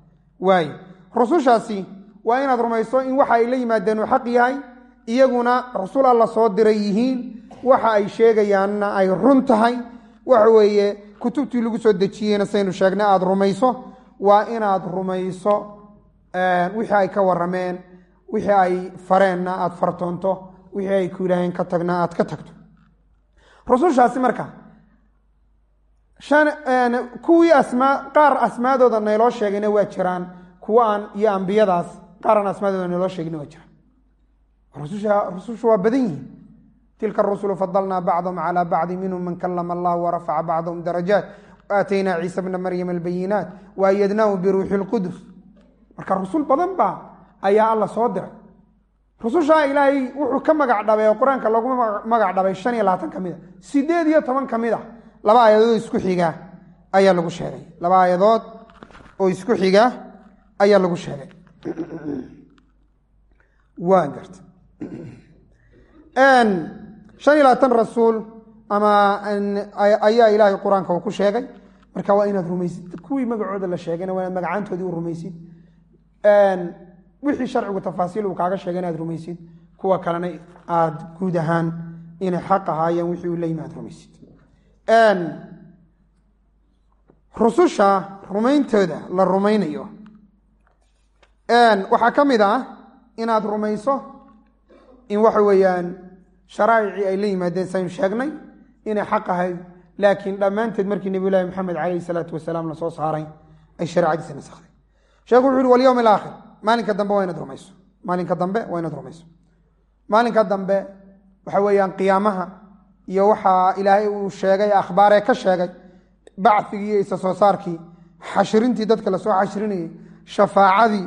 waaye rusushaasi waa inaad rumayso in waxa ay la yimaadeen uu xaq yahay iyaguna rasul alla soo diray yihiin waxa ay sheegayaanna ay run tahay waxa weeye kutubtii lagu soo dejiyeyna saynu sheegnay aada rumayso waa inaad rumayso wixii ay ka warameen wixii ay fareenna aada fartoonto wixii ay ku yidhaaheen ka tagna aad ka tagto. Rusushaasi marka kuwii asmaa qaar asmaadooda nayloo sheegayna waa jiraan kuwa aan iyo ambiyadaas qaar aan asmaadooda nayloo sheegina waa jiraan. Rusushu waa badan yihiin. Tilka rusulu fadalnaa bacdhm calى bacdi minhum man kalama allah warafaca bacdhm darajaat aataynaa ciisa bna maryam albayinaat waayadnaahu biruuxi اlqudus marka rusul badan baa ayaa alla soo diray rusushaa ilaahay wuxuu ka magac dhabay oo qur'aanka lagu magac dhabay shan iyo labaatan ka mid a sideed iyo toban ka mid a laba aayadood oo isku xiga ayaa lagu sheegay laba aayadood oo isku xiga ayaa lagu sheegay waa garta shan iyo labaatan rasuul ama ayaa ilaahay qur'aanka uu ku sheegay marka waa inaad rumaysid. Kuwii magacooda la sheegayna waa inaad magacaantoodii u rumaysid. Wixii sharcigu tafaasiil uu kaaga sheegay inaad rumaysid. Kuwa kalena aada guud ahaan inay xaq ahaayeen wixii uu la yimi aad rumaysid rususha rumayntooda la rumaynayo. Waxaa ka mid ah inaad rumayso in waxa weeyaan sharaa'icii ay la yimaadeen saynu sheegnay inay xaq ahayd laakiin dhammaanteed markii nebiy llaahi maxamed calayhi salaatu wasalaam la soo saaray ay shareecadiisa nasakhday sheekhu wuxu uhi walyowm alaakhir maalinka dambe waa inaad rumayso. Maalinka dambe waa inaad rumayso. Maalinka dambe waxa weeyaan qiyaamaha iyo waxaa ilaahay uu sheegay akhbaaree ka sheegay bacigii iyo isa soo saarkii xashrintii dadka la soo xashrinayay shafaacadii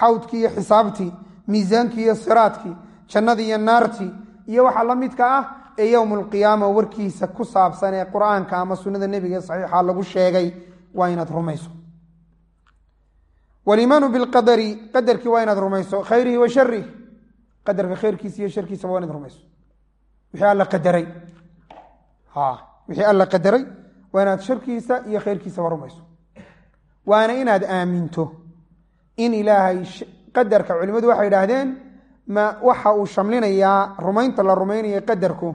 xawdkii iyo xisaabtii miisaankii iyo siraadkii jannadii iyo naartii iyo waxa la midka ah ee yowm alqiyaama warkiisa ku saabsan ee qur'aanka ama sunnada nebiga saxiixa lagu sheegay waa inaad rumayso. Waliimaanu bilqadari qadarkii waa inaad rumayso. Khayrihi wa sharih qadarka khayrkiisa iyo sharkiisaba waa inaad rumayso. Wixii alla qadaray. Wixii alla qadaray waa inaad sharkiisa iyo khayrkiisaba rumayso. Waana inaad aaminto in ilaahay qadarka culimmadu waxay idhaahdeen ma waxa uu shamlinayaa rumaynta la rumaynaya qadarku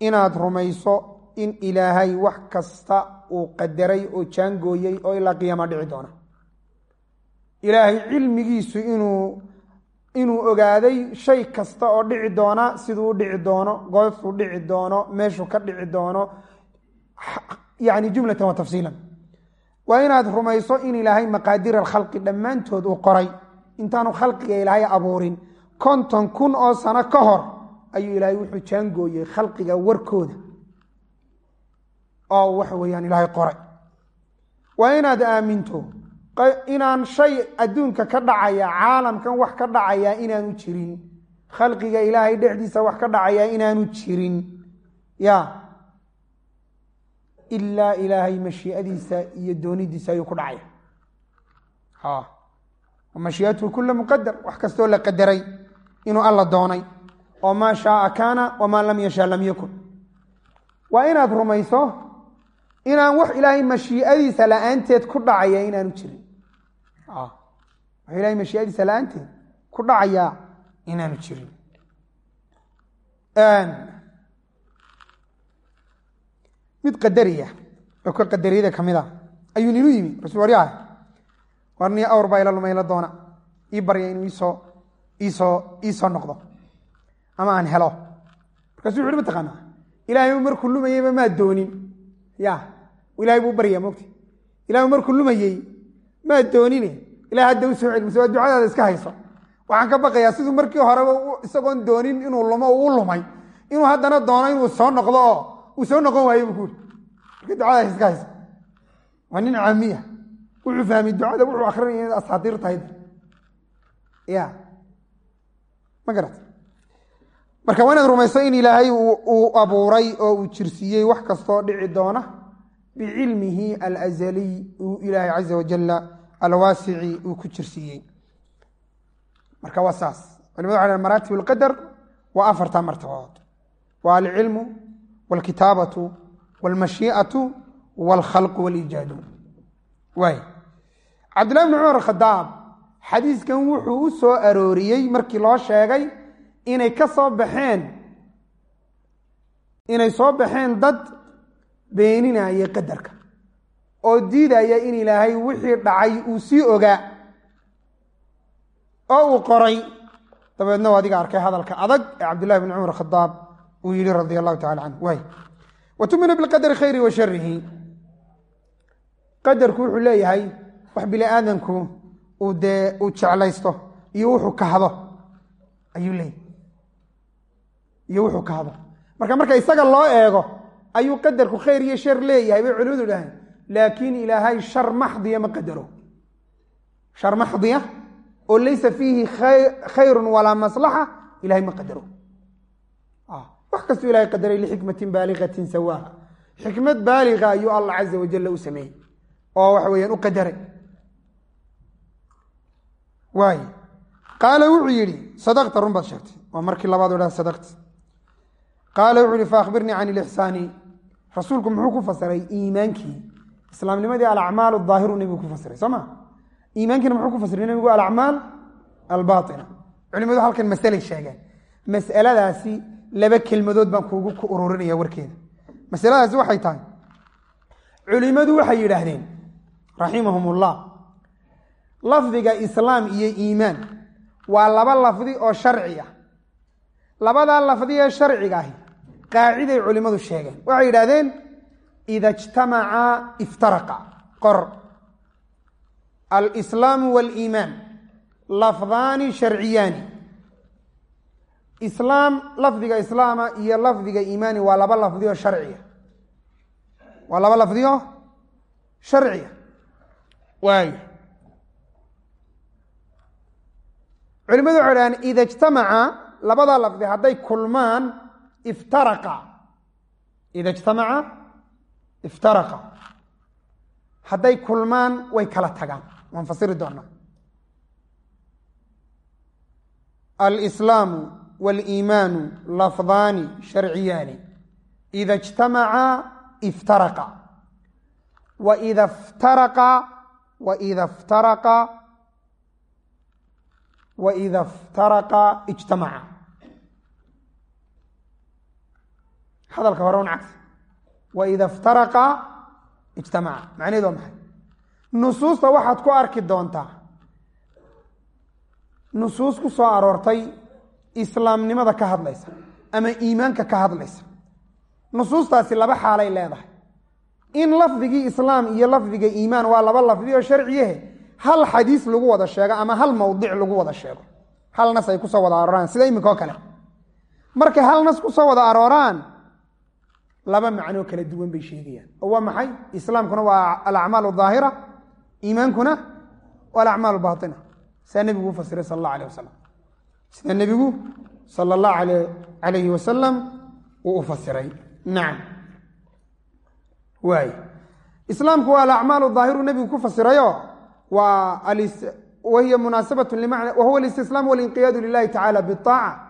inaad rumayso in ilaahay wax kasta uu qadaray oo jaangooyey oo ilaa qiyaama dhici doona. Ilaahay cilmigiisu inuu inuu ogaaday shay kasta oo dhici doona siduu u dhici doono goosuu dhici doono meeshuu ka dhici doono yani jumlatan wa tafsiilan. Waa inaad rumayso in ilaahay maqaadir alkhalqi dhammaantood uu qoray. Intaanu khalqiga ilaahay abuurin konton kun oo sano ka hor ayuu ilaahay wuxuu jaangooyey khalqiga warkooda. Oo waxa weeyaan ilaahay qoray. Waa inaad aaminto inaan shay adduunka ka dhacaya caalamkan wax ka dhacaya inaanu jirin. Khalqiga ilaahay dhexdiisa wax ka dhacaya inaanu jirin. Ya. Ilaa ilaahay mashiiadiisa iyo doonidiisa ayuu ku dhacaya mashiiatuhu kula muqadar wax kastoo la qadaray inuu alla doonay. Oo maa shaaa kaana wamaa lam yasha lam yakun. Waa inaad rumayso inaan wax ilaahay mashiiadiisa la'aanteed ku dhacaya inaanu jirin. Wax ilahay mashiiadiisa la'aanteed ku dhacaya inaanu jirin. Mid qadariya oo ka qadariyada ka mid a ayuu ninu yimi rasul waryaha warni awr baa ila lumayla doona. Ii barya inuu iisoo iisoo iisoo noqdo. Ama aan helo. Markaasuu wuxu uhi mataqaanaa ilahay markuu lumayeyba maa doonin. Ya ilahay buu baryaa mogti ilahay markuu lumayey maa doonine? Ilahay hadda u soo celi mise waa ducadaada iska hayso. Waxaan ka baqayaa siduu markii horeba isagoon doonin inuu lumo u lumay. Inuu haddana doono inuu soo noqdo oo uu soo noqon waayo buu kuuri marka ducadaas iska haysa waa nin caamiya. Wuxuu fahmay ducada wuxuu akrinaya inay asaatiir ma garat marka waa inaad rumayso in ilaahay uu abuuray oo uu jirsiiyey wax kastoo dhici doona bicilmihi alazaliy uu ilaahay caza wajala alwaasici uu ku jirsiiyey. Marka waa saas. Culimadu waxa maraatib alqadar waa afarta martabadood waa alcilmu walkitaabatu walmashii'atu walkhalqu waliijaadu waay cabdillahi bni cumar khadaab xadiiskan wuxuu u soo arooriyey markii loo sheegay inay ka soo baxeen inay soo baxeen dad beeninaya qadarka oo diidaya in ilaahay wixii dhacay uu sii ogaa oo uu qoray. Dabeedna u adiga arkay hadalka adag ee cabdillahi bni cumar khadaab uu yihi radia allahu tacala canhu waay wa tuminu bilqadari khayri wa sharihi qadarku wuxuu leeyahay wax bini aadanku dee uu jeclaysto iyo wuxuu kahdo ayuu leeyahy iyo wuxuu kahdo marka marka isaga loo eego ayuu qadarku khayr iyo shar leeyahay bay culimadu dhahayn laakiin ilaahay shar maxdiya ma qadaro. Shar maxdiya oo laysa fiihi khayrun walaa maslaxa ilahay ma qadaro. Wax kastuu ilahay qadaray lixikmatin baaligatin sawaaha xikmad baaliga ayuu allah caza wajalla u sameeyey. Oo waxa weeyaan u qadaray waay qaala wuxuu yidhi sadaqta run baad sheegtay. Waa markii labaad o dha sadaqta. Qaala wuxuu yihi faakbirnii can ilixsaani rasuulku muxuu ku fasiray iimaankii? Islaamnimadii alacmaal daahiru nebigu ku fasiray soo ma? Iimaankiina muxuu ku fasiray nebigu alacmaal? Albaaina culimadu halkan masalay sheegeen. Masaladaasi laba kelmadood baan kuugu ku ururinaya warkeeda. Masaladaasi waxay tahay culimadu waxay yidhaahdeen raximahum ullah lafdiga islaam iyo iimaan. Waa laba lafdi oo sharci ah. Labadaa lafdi ee sharciga ahi qaaciday culimmadu sheegeen. Waxay yidhahdeen ida ijtamacaa iftaraqa. Qor. Alslaamu waliimaan. Lafdaani sharciyaani. Islaam lafdiga islaama iyo lafdiga iimaani waa laba lafdi oo sharciya waa laba lafdi oo sharciya waay culimadu waxay dhahdeen ida ijtamaca labada lafdi hadday kulmaan iftaraqa. Ida ijtamaca iftaraqa. Hadday kulmaan way kala tagaan. Waan fasiri doonaa alslaamu waliimaanu lafdaani sharciyaani. Ida ijtamaca iftaraqa. Waida ftaraqa waida ftaraqa waida iftaraqa ijtamaca hadalka hore un cagsi waida iftaraqa ijtamaca macnaheed waa maxay nusuusta waxaad ku arki doontaa nusuus ku soo aroortay islaamnimada ka hadlaysa ama iimaanka ka hadlaysa nusuustaasi laba xaalay leedahay in lafdigii islaam iyo lafdiga iimaan waa laba lafdi oo sharciyahe hal xadiis lagu wada sheego ama hal mawdic lagu wada sheego? Hal nas ay ku soo wada arooraan? Sida iminka oo kale? Markay hal nas ku soo wada arooraan laba macnoo kala duwan bay sheegayaan. Waa maxay? Islaamkuna waa alacmaal daahira iimaankuna alacmaal baaina sidaa nebigu u fasiray sal allah alayh wasalam sida nebigu sala allahu alayhi wasalam uu u fasiray? Nacam waay. Islaamku waa alacmaal daahiru nebigu ku fasirayo wahiy munaasabat wahuwa alistislaam walinqiyaadu lilahi tacala biaaca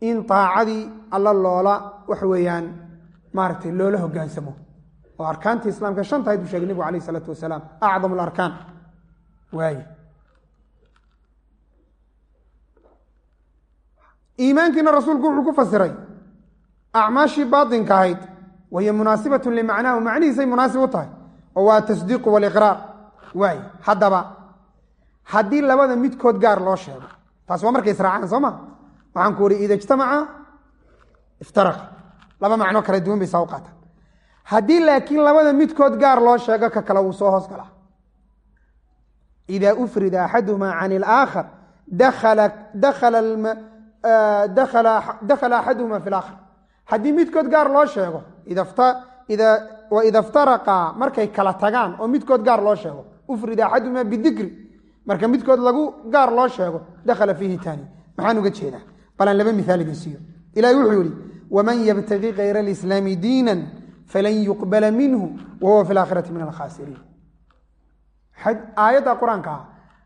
in aacadii alla loola waxa weeyaan maaragtay loola hogaansamo. Oo arkaantii islaamka shantahayd buu shegay nebigu alayh isalaatu wasalaam. Acdam alarkaan. Waay iimaankiina rasuulku wuxuu ku fasiray acmaashii baatinka ahayd wahiy munaasibatun limacnaahu macnihiisay munaasib u tahay oo waa tasdiiqu waliqraar waay haddaba haddii labada midkood gaar loo sheego taas waa markay israacaan soo ma? Waxaan ku uri ida ijtamaca iftaraqa laba macno kala duwan bay saa u qaataan. Haddii laakiin labada midkood gaar loo sheego ka kale wuu soo hoos galaa. Ida ufrida axaduhumaa can ilaakhar dakhala axaduhuma fi laakhar haddii midkood gaar loo sheego waida iftaraqaa markay kala tagaan oo midkood gaar loo sheego ufrida axaduhuma bidikri. Marka midkood lagu gaar loo sheego dakhala fiihi taani. Maxaan uga jeedaa. Balaan laba miaal idin siiyo. Ilahi wuxuu yihi waman ybtagi kayra alislaami diinan falan yuqbala minhu wahuwa fi laakhirati min alkhaasiriin aayadda qur'aanka ah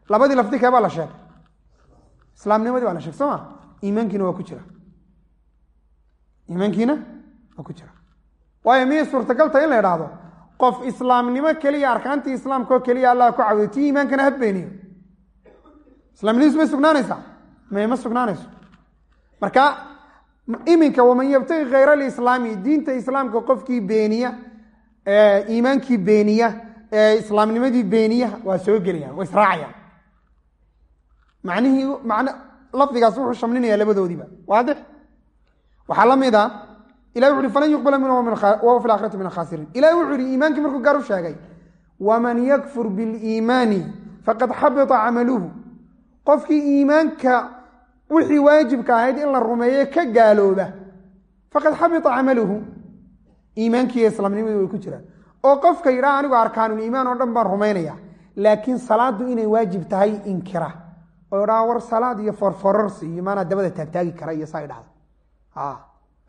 labadii lafdi kee baa la sheegay? Islaamnimadii baa la sheegay soo ma? Iimaankiina waa ku jira. Iimaankiina waa ku jira. Waayo miyay suurtagalta in la idhaahdo qof islaamnimo keliya arkaantii islaamka oo keliya allah ku cawday tii iimaankana ha beeniyo islaamnimadiisu may sugnaanaysaa? May ma sugnaanayso? Marka iminka waman yabtagi khayra alislaami diinta islaamka qofkii beeniya iimaankii beeniya ee islaamnimadii beeniya waa soo gelayaan waa israacayaan. Macnihii man lafdigaas wuxuu shamlinayaa labadoodiiba. Waadix? Waxaa la mid a ilahi wuxu uhi falan yuqbala minhu wahuwa fi laakhirati min alkhaasiriin ilahi wuxuu yihi iimaankii markuu gaar u sheegay waman yakfur biliimaani faqad xabita camaluhu. Qofkii iimaanka wixii waajibka ahayd in la rumeeye ka gaalooba faqad xabita camaluhu. Iimaankiiyo islaamnimadii way ku jiraan. Oo qofka yidhaha anigu arkaanuliimaan oo dhan baan rumaynaya laakiin salaadu inay waajib tahay inkira. Oo idhaha war salaad iyo forfororsi iyo maanaa dabada taagtaagi kara iyo saa idhahda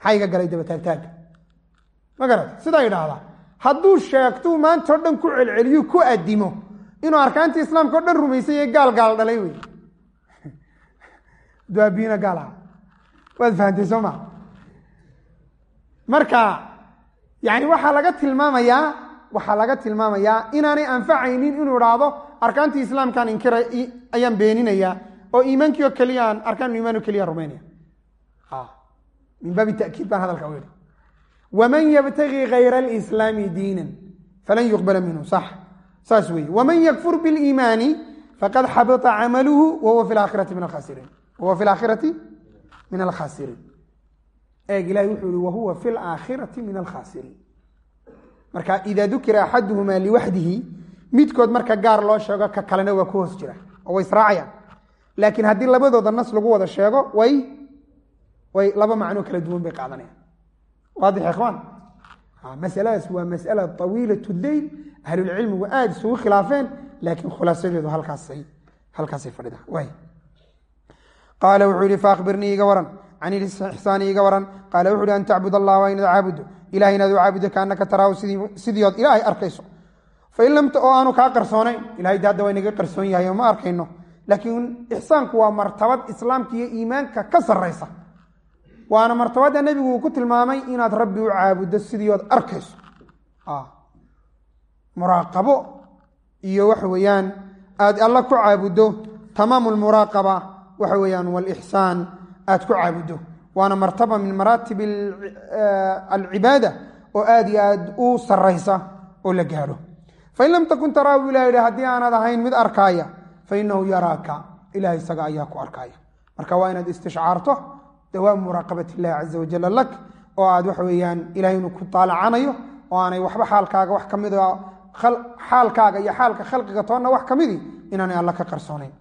maxaa iga galay daba taagtaaga ma garata sidaa idhaahda. Hadduu sheegtuu maanta dhan ku celceliyo ku adimo inuu arkaantii islaamka o dhan rumaysay ee gaal gaal dhalay wey <laughs> duaabina gaal aha waad fahamtay soo ma? Marka yani waxaa laga tilmaamayaa waxaa laga tilmaamayaa inaanay anfacaynin inuu idhaahdo arkaantii islaamkaan inkira ayaan beeninaya oo iimaankii oo keliyaan arkaan iimaan oo keliya rumaynaya min baabi takiid baan hadalka u yihi waman yabtagi kayra alislaami diinan falan yuqbala minhu sax saas weeye waman yakfur biliimaani faqad xabita camaluhu wahuwa fi laakhirati min alkhasiriin wahuwa fi laakhirati min alkhasiriin eeg ilahi wuxuu yihi wahuwa fi laakhirati min alkhasiriin marka ida dukira axaduhumaa liwaxdihi midkood marka gaar loo sheego ka kalena waa ku hoos jira oo way israacayaan laakiin lagu wada sheego way laba macnoo kala duwan bay qaadanayaan waadix ikhwaan masaladaas waa masala tawiilat leyl ahlulcilmigu aada isugu khilaafeen laakiin khulaasadeedu halkaasay halkaasay fadhida way. Qaala wuxuu yihi faakbirnii iga waran can ilixsaani iga waran. Qaala wuxu uhi an tacbud allah waa inaad caabudo. Ilahay inaad u caabudo kaanaka taraahu sidii ood ilaahay arkayso. Fain lam oo aanu kaa qarsoonayn ilahay de waa inaga qarsoon yahay oo ma arkayno. Laakiin ixsaanku waa martabad islaamka iyo iimaanka ka saraysa waana martabadda nebigu uu ku tilmaamay inaad rabbi u caabuddo sidii ood arkayso. Muraaqabo iyo waxa weeyaan aad alla ku caabuddo tamaamu lmuraaqaba waxa weeyaan walixsaan aad ku caabuddo waana martaba min maraatib alcibaada oo aad iyo aad u saraysa oo la gaadho. Fain lam takun taraahu ilah yidhi haddii aanad ahayn mid arkaaya fainahu yaraaka. Ilahay isaga ayaa ku arkaaya. Marka waa inaad istishcaarto dawaamu muraaqabat illahi caza wajala lak oo aad waxa weeyaan ilahay inuu ku taalacanayo oo aanay waxba xaalkaaga wax ka mid xaalkaaga iyo xaalka khalqiga toonna wax kamidi inaanay alla ka qarsoonayn.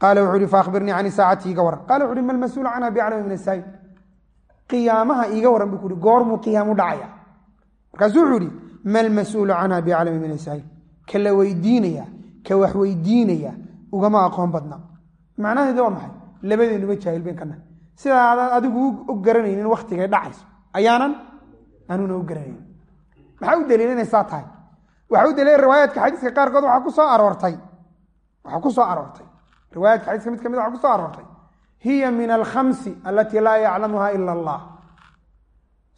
Qaala wuxuu ihi faakbirnii can saacati waran. Qala wuxu uhi ma lmas-uulu canha biaclama min asaa'il qiyaamaha iiga waran buu ku uhi goormuu qiyaamu dhacaya. Markaasuu wuxuu ihi ma lmas-uulu canha biaclama min asaa'il ka la weydiinaya ka wax weydiinaya ugama aqoon badna. Macnaheeda waa maxay? Labadeenuba jaahil ben kana sidaa aadaan adigu u garanaynin waktigay dhacayso ayaanan anuna u garanaynin maxaa u daliilinaysaa tahay? Waxaa u daliila riwaayaadka xadiiska qaarkood waxaa ku soo aroortay. Waxaa ku soo aroortay. Riwaayaadka xadiiska mid ka mid waxa ku soo aroortay. Hiya min alkhamsi alatii laa yaclamuha ila allah.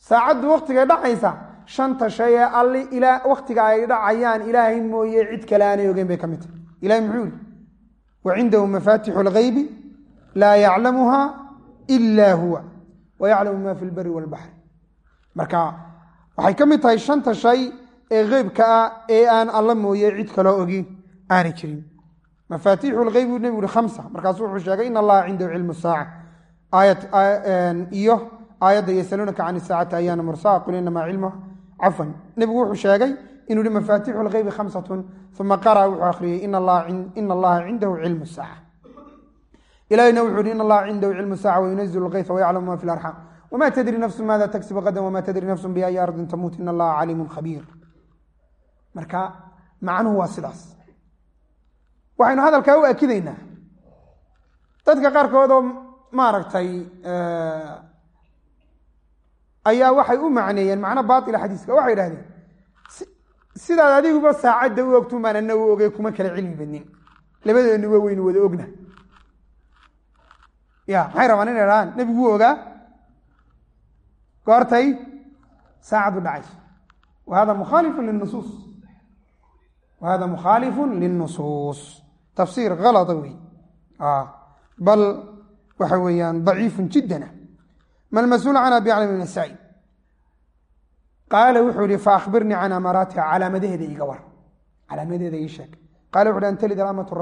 Saacaddu waktigay dhacaysa shanta shay ee alli ilaa waktiga ay dhacayaan ilaahay mooye cid kale aanay ogeyn bay ka mid tahay. Ilahay muxuu yihi wa cindahu mafaatixu lgaybi laa yaclamuha ila huwa wa yaclamu ma fi lbari walbaxri marka waxay ka mid tahay shanta shay ee qeybka ah ee aan alla mooye cid kaloo ogin aanay jirin. Mafaatixu lgeyb buu nebigu uhi khamsa. Markaasu wuxuu sheegay in allaha cindahu cilmu saaca. Iyo aayadda yasaluunaka can isaacati ayaana mursaa qul inamaa cilmuha cafwan. Nebigu wuxuu sheegay inuu yihi mafaatixu lgeybi khamsatun. Uma qara wuxuu akhriyey ina allaha cindahu cilmu saaca ilahina wuxu uhi in allaha cindahu cilmu saaca wayunazilu lkayfa wayaclamu ma fi larxaam wma tadri nafsu maada tagsibu qadan wma tadri nafsu biayi ardin tamuut in allaha caliimun khabiir marka macnuhu waa sidaas waxaynu hadalkaa u akidaynaa dadka qaarkood oo maaragtay ayaa waxay u macneeyeen macno baila xadiiska waxay idhahdeen sidaad adiguba saacadda u ogtun baan ana u ogey kuma kala cilmi badnin labadeenuba waynu wada ogna ya maxay rabaan inay dhahaan nebiguu ogaa goortay saacadu dhacayso wa hada mukhaalifu linusuus wa hada mukhaalifu linusuus tafsiir kalada wey bal waxa weeyaan daciifun jiddana. Ma lmas-uul can abi aclam ibn saciid qaala wuxuu yihi faakbirnii can amaaraatiha calaamadaheeda iga war. Calaamadeeda ii sheeg. Qaala wuxu uhi an talid alamatu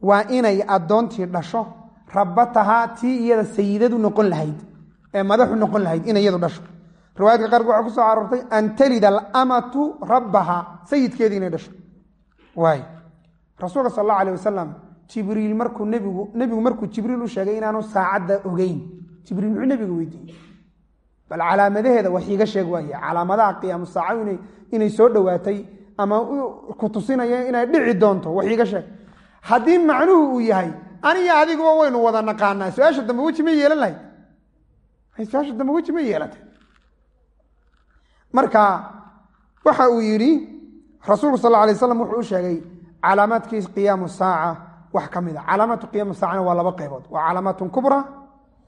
waa inay addoontii dhasho rabatahaa tii iyada sayidadu noqon lahayd ee madaxu noqon lahayd inay iyadu dhasho. Riwaayadka qaarka waxaa ku soo aroortay an talida alamatu rabbaha sayidkeedii inay dhasho. Waay rasuulka sal allahu alay wasalam jibriil markuu nebigu nebigu markuu jibriil u sheegay inaanu saacadda ogeyn. Jibriil muxuu nebigu weydiiyey? Bal calaamadaheeda wax iiga sheeg waaye. Calaamadaha qiyaamu saaca ina inay soo dhowaatay ama ku tusinaya inay dhici doonto wax iiga sheeg. Haddii macnuhu uu yahay aniga adiguba waynu wada naqaanaa. Su'aasha dambe weji ma yeelan lahayd su'aasha dambe weji ma yeelatay. Marka waxa uu yidhi rasuulku sal alay slam wuxuu u sheegay calaamaadkii qiyaamu saaca wax ka mid a calaamaatu qiyaamu saacana waa laba qaybood. Waa calaamaatun kubra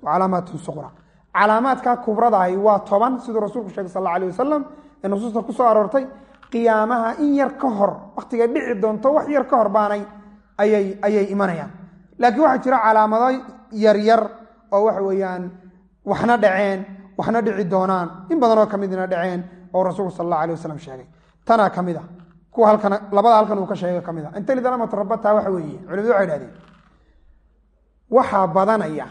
wa calaamaatun suqra. Calaamaadka kubradahi waa toban siduu rasuulku sheegay sal alay wasalam ee nusuusta ku soo aroortay qiyaamaha in yar ka hor wakhtigay dhici doonto wax yar ka hor baanay ayay imanayaan laakiin waxaa jira calaamado yaryar oo waxa weeyaan waxna dhaceen waxna dhici doonaan. In badanoo ka midna dhaceen oo rasuulku sal alla alay wasalam sheegay. Tanaa ka mid a kuwa halkan labada halkan uu ka sheegay ka mid a intalidalamat rabata waxa weeye. Culimadu waxay dhahdeen waxaa badanaya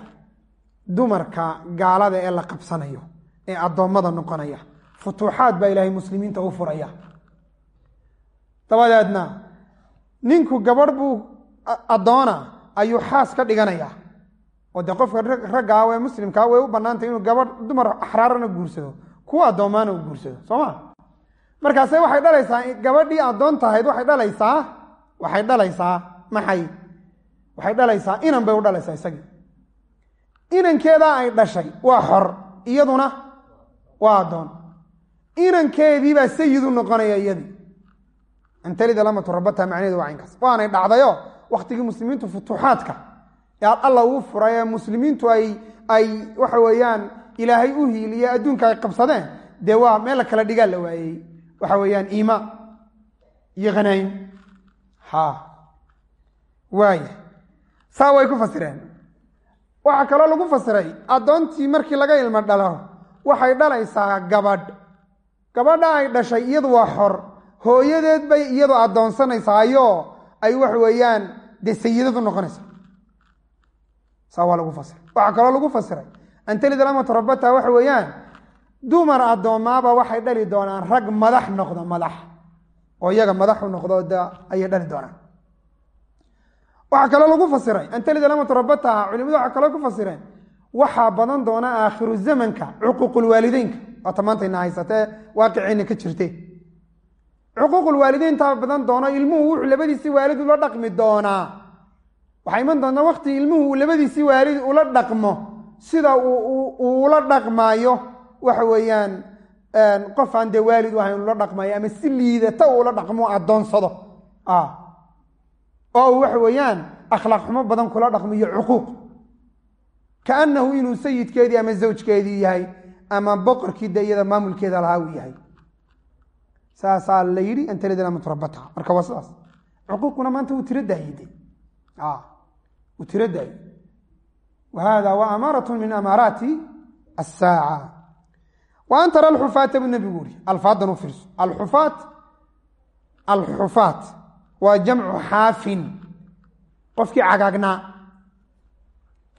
dumarka gaalada ee la qabsanayo ee addoommada noqonaya futuuxaad baa ilaahay muslimiinta u furaya. Dabadeedna ninku gabadh buu addoona ayuu xaas ka dhiganayaa oo dee qofka raggaa ee muslimkaa way u bannaantay inuu gabadh dumar axraarana guursado. Kuwa addoomaana u guursado soo ma markaase waxay dhalaysaa gabadhii addoon tahayd waxay dhalaysaa waxay dhalaysaa maxay? Waxay dhalaysaa inan bay u dhalaysaa isagii. Inankeedaa ay dhashay waa xor iyaduna waa addoon. Inankeediibaa sayidu noqonaya iyadii. Antalida lamatu rabata macnaheedu waa caynkaas waanay dhacdayo wakhtigii muslimiintu futuuxaadka alla uu furay ee muslimiintu ay waxa weeyaan ilaahay u hiiliye adduunka ay qabsadeen dee waa meel la kala dhigaa la waayey. Waxa weeyaan iima iyo khanayn ha. Waaya saa way ku fasireen. Waxaa kaloo lagu fasiray addoontii markii laga ilmo dhalo waxay dhalaysaa gabadh. Gabadha ay dhashay iyadu waa xor. Hooyadeed bay iyadu addoonsanaysaayo ay wax weeyaan dee sayidadu noqonaysa saa waa lagu fasiray. Waxaa kaloo lagu fasiray. Antalid lamatu rabata waxa weeyaan dumar addoomaaba waxay dhali doonaan rag madax noqdo madax. Oo iyaga madaxu noqdo de ayay dhali doonaan. Waxaa kaloo lagu fasiray antalid lamatu rabataha culimadu waxaa kaloo ku fasireen waxaa badan doona aakhiru zamanka cuquuqulwaalideynka waata maantayna haysatee waaqiceenna ka jirte cuquuqulwaalideyntaa badan doono ilmuhu wuxuu labadiisii waalid ula dhaqmi doonaa waxaa iman doontaa wakti ilmuhu labadiisii waalid ula dhaqmo sida uu ula dhaqmaayo. Waxa weeyaan qof aan dee waalid u ahayn ula dhaqmayo ama si liidata uu ula dhaqmo addoonsado oo uu waxa weeyaan akhlaaq xumo badan kula dhaqmiyo cuquuq kaanahu inuu sayidkeedii ama zawjkeedii yahay ama boqorkii de iyada maamulkeeda lahaa uu yahay saasaa la yidhi antalidlamtrabata marka waa sidaas. Cuquuquna maanta wuu tiro daayide wuu tiro daayey wa hada wa amaarat min amaaraati asaaca wa an tara alxufaata buu nebigu uri alfaadan u fiirso alxufaat alxufaat waa jamcu xaafin. Qofkii cagaagnaa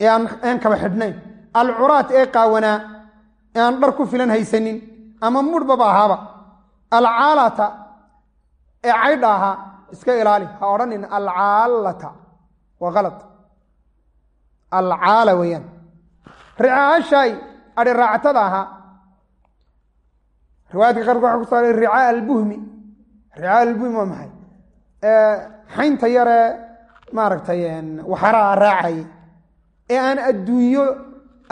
ee aan kaba xidhnayn. Alcuraat ee qaawanaa ee aan dhar ku filan haysanin ama mudhbaba ahaaba alcaalata ee caydha ahaa iska ilaali. Ha odhanin alcaalata. Waa ala alcaala weeyaan. Ricaashay adhi raacatada ahaa riwaayadka qaarkood waxa ku saaray ricaa albuhmi. Ricaa albuhmi waa maxay? Xaynta yaree maaragtay waxaraha raacayay ee aan adduunyo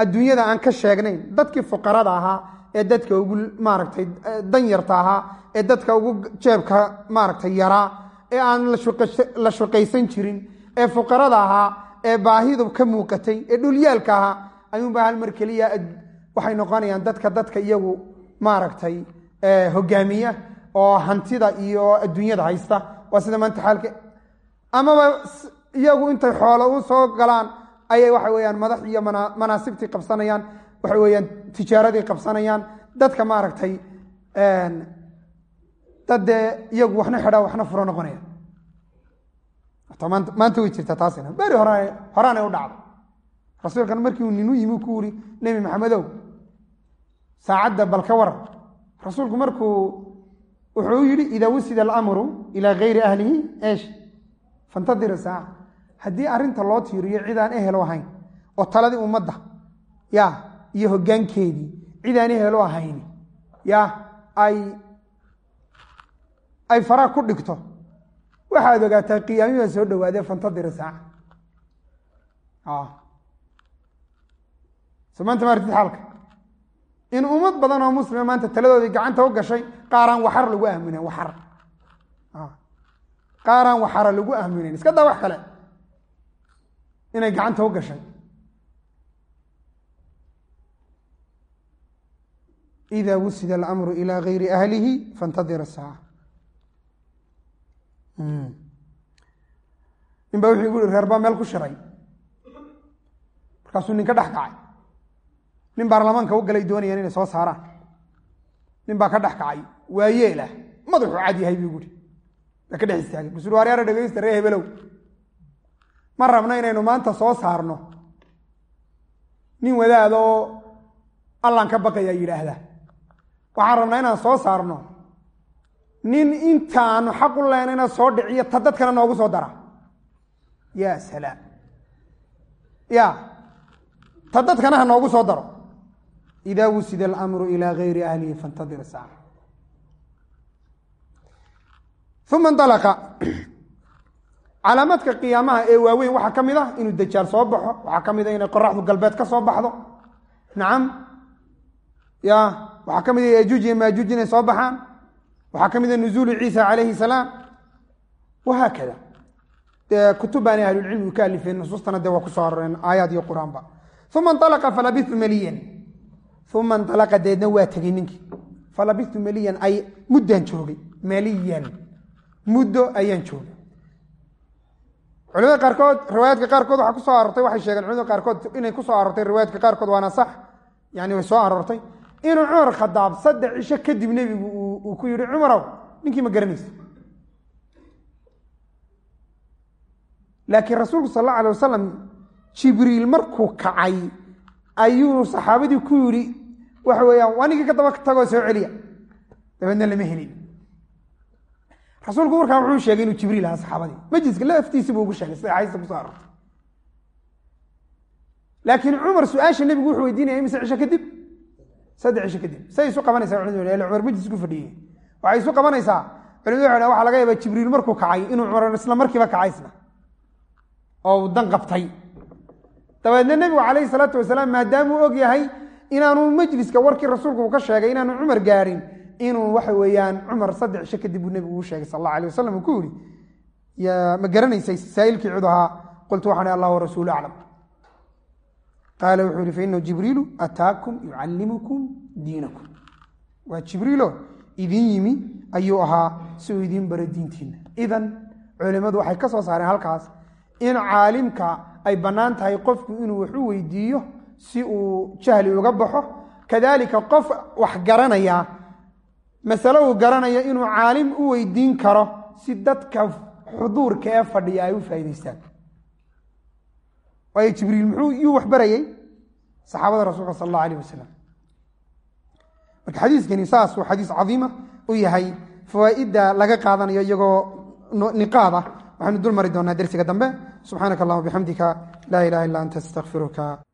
adduunyada aan ka sheegnayn. Dadkii fuqarada ahaa ee dadka ugu maaragtay danyarta ahaa ee dadka ugu jeebka maaragtay yaraa ee aan la shaqaysan jirin ee fuqarada ahaa ee baahidu ka muuqatay ee dhulyaalka ahaa ayuunbaa hal mar keliya waxay noqonayaan dadka dadka iyagu maaragtay hogaamiya oo hantida iyo adduunyada haysta. Waa sida maanta xaalka amaba iyagu intay xoolo u soo galaan ayay waxa weyaan madax iyo manaasibtii qabsanayaan waxa weyaan tijaaradii qabsanayaan. Dadka maaragtay dad dee iyagu waxna xidha waxna furo noqonaya maanta way jirtaa taasina. Beri horaanay u dhacday rasuulkan markii uu ninu yimi ku uri nebi maxamedow saacadda bal ka waran. Rasuulku markuu wuxuu yidhi idaa wusida alamru ilaa gayri ahlihi eesh fantadir saaca haddii arrinta loo tiiriyo cidaan ehelo ahayn oo taladii ummadda ya iyo hoggaankeedii cidaan ehelo ahayn. Ya ay ay faraa ku dhigto. Waxaad ogaataa qiyaami baa soo dhawaadee fantadir saaca so maanta maartid xaalka in ummad badan oo muslima maanta taladoodii gacanta u gashay qaaraan waxar lagu aaminen waxar. Qaaraan waxara lagu aaminen iska daa wax kale. Inay gacanta u gashay ida wusida alamru ilaa gayri ahlihi fantadir saaca nin baa wuxuu gu reer baa meel ku shiray markaasuu nin ka dhex kacay nin baarlamaanka u galay doonayaan inay soo saaraan nin baa ka dhex kacay waa yeelah madaxuu cad yahay buu guhi baa ka dhex istaagay masur waaryaara dhegeysta ree hebelow ma rabna inaynu maanta soo saarno nin wadaada oo allaan ka baqaya yidhaahda waxaan rabnaa inaan soo saarno. nin intaanu xaq u lehnayna soo dhiciyo ta dadkana noogu soo dara. ya salaam. Ya. Ta dadkana ha noogu soo daro. Ida wusida alamru ilaa gayri ahlihi fantadir saaca uma indalaqa calaamaadka qiyaamaha ee waaweyn waxaa ka mid ah inuu dajaal soo baxo waxaa ka mid a inay qoraxdu galbeed ka soo baxdo. Nacam ya waxaa ka mid a yajuuj iyo maajuuj inay soo baxaan. Waxaa ka mid a nuzuulu ciisa calayhi salaam. Wahaakada dee kutub baanay ahlulcilmigu ka alifeen nusuustana dee waa ku soo aroreen aayaad iyo qur'aanba. Uma indalaqa falabitu maliyan. Uma indalaqa deedna waa tegey ninkii falabitu maliyan ay muddaan joogay maliyan. Muddo ayaan joogay. Culimada qaarkood riwaayaadka qaarkood waxaa ku soo aroortay waxay sheegeen culimada qaarkood inay ku soo aroortay riwaayaadka qaarkood waana sax yani way soo aroortay inuu cumar khadaab saddex cisho kadib nebigu uu ku yihi cumarow ninkii ma garanaysa laakiin rasuulku sal alla alay wasalam jibriil markuu kacay ayuu saxaabadii ku yidhi waxa weeyaan waa ninkii ka daba tagoo soo celiya. Dabeedna lama helin. Rasuulku markaa wuxuu sheegay inuu jibriil ahaa saxaabadii. Majliska laftiisi buu ugu sheegay sida xadiista kuso aroortay laakiin cumar su'aasha nebigu wuxuu weydiinaya imise cisho kadib saddex cisho kadib. Say isu qabanaysaa culimadu ila cumar majlis ku fadhiyey waxay isu qabanaysaa. Culimadu waxay waxa laga yaabaa jibriil markuu kacay inuu cumar isla markiiba kacay oo dan qabtay. Dabeedna nebigu calayhi salaatu wasalaam maadaamuu og yahay inaanu majliska warkii rasuulku uu ka sheegay inaanu cumar gaarin inuu waxa weeyaan cumar saddex cisho kadib buu nebigu uu sheegay sal alla alay wasalam uu ku yidhi ma garanaysay saa'ilkii cid ahaa qultu waxaan allah warasuulu aclam qaala wuxuu yihi fainahu jibriilu ataakum yucallimukum diinakum waa jibriilo idin yimi ayuu ahaa si uu idiin baro diintiina idan culimmadu waxay ka soo saareen halkaas in caalimka ay bannaan tahay qofku inuu wax u weydiiyo si uu jahli uga baxo kadalika qof wax garanaya masale uu garanayo inuu caalim u weydiin karo si dadka xuduurka ee fadhiya ay u faa'idaystaan waayo jibriil muxuu yuu wax barayey saxaabada rasuulka sal allahu alayh wasalam marka xadiiskani saas uu xadiis cadiima u yahay fawaa'idda laga qaadanayo iyagoo niqaad ah. Waxaynu dul mari doonaa dersiga dambe. Subxaanaka allahuma bixamdika laa ilaha illa anta astaqfiruka